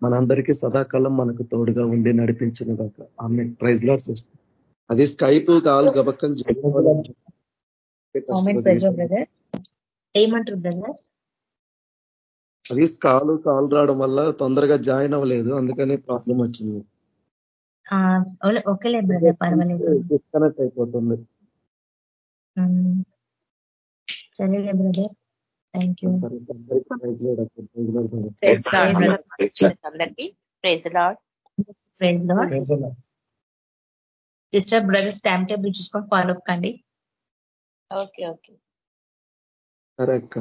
మనందరికీ సదాకాలం మనకు తోడుగా ఉండి నడిపించిన కాక ఆమె ప్రైజ్ లాడ్ సిస్టర్. అది స్కైప్ కాల్ గబక్కం ఏమంటారు బ్రదర్? అది కాలు కాల్ రావడం వల్ల తొందరగా జాయిన్ అవ్వలేదు. అందుకని ప్రాబ్లం వచ్చింది. ఓకేలే బ్రదర్ పర్వాలేదు. డిస్కనెక్ట్ అయిపోతుంది. సరేలే బ్రదర్. Thank you. అందరికీ. Praise Lord praise Lord sister brothers time table చూసుకొని ఫాలో కండి. ఓకే ఓకే సరే అక్క.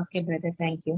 Okay brother thank you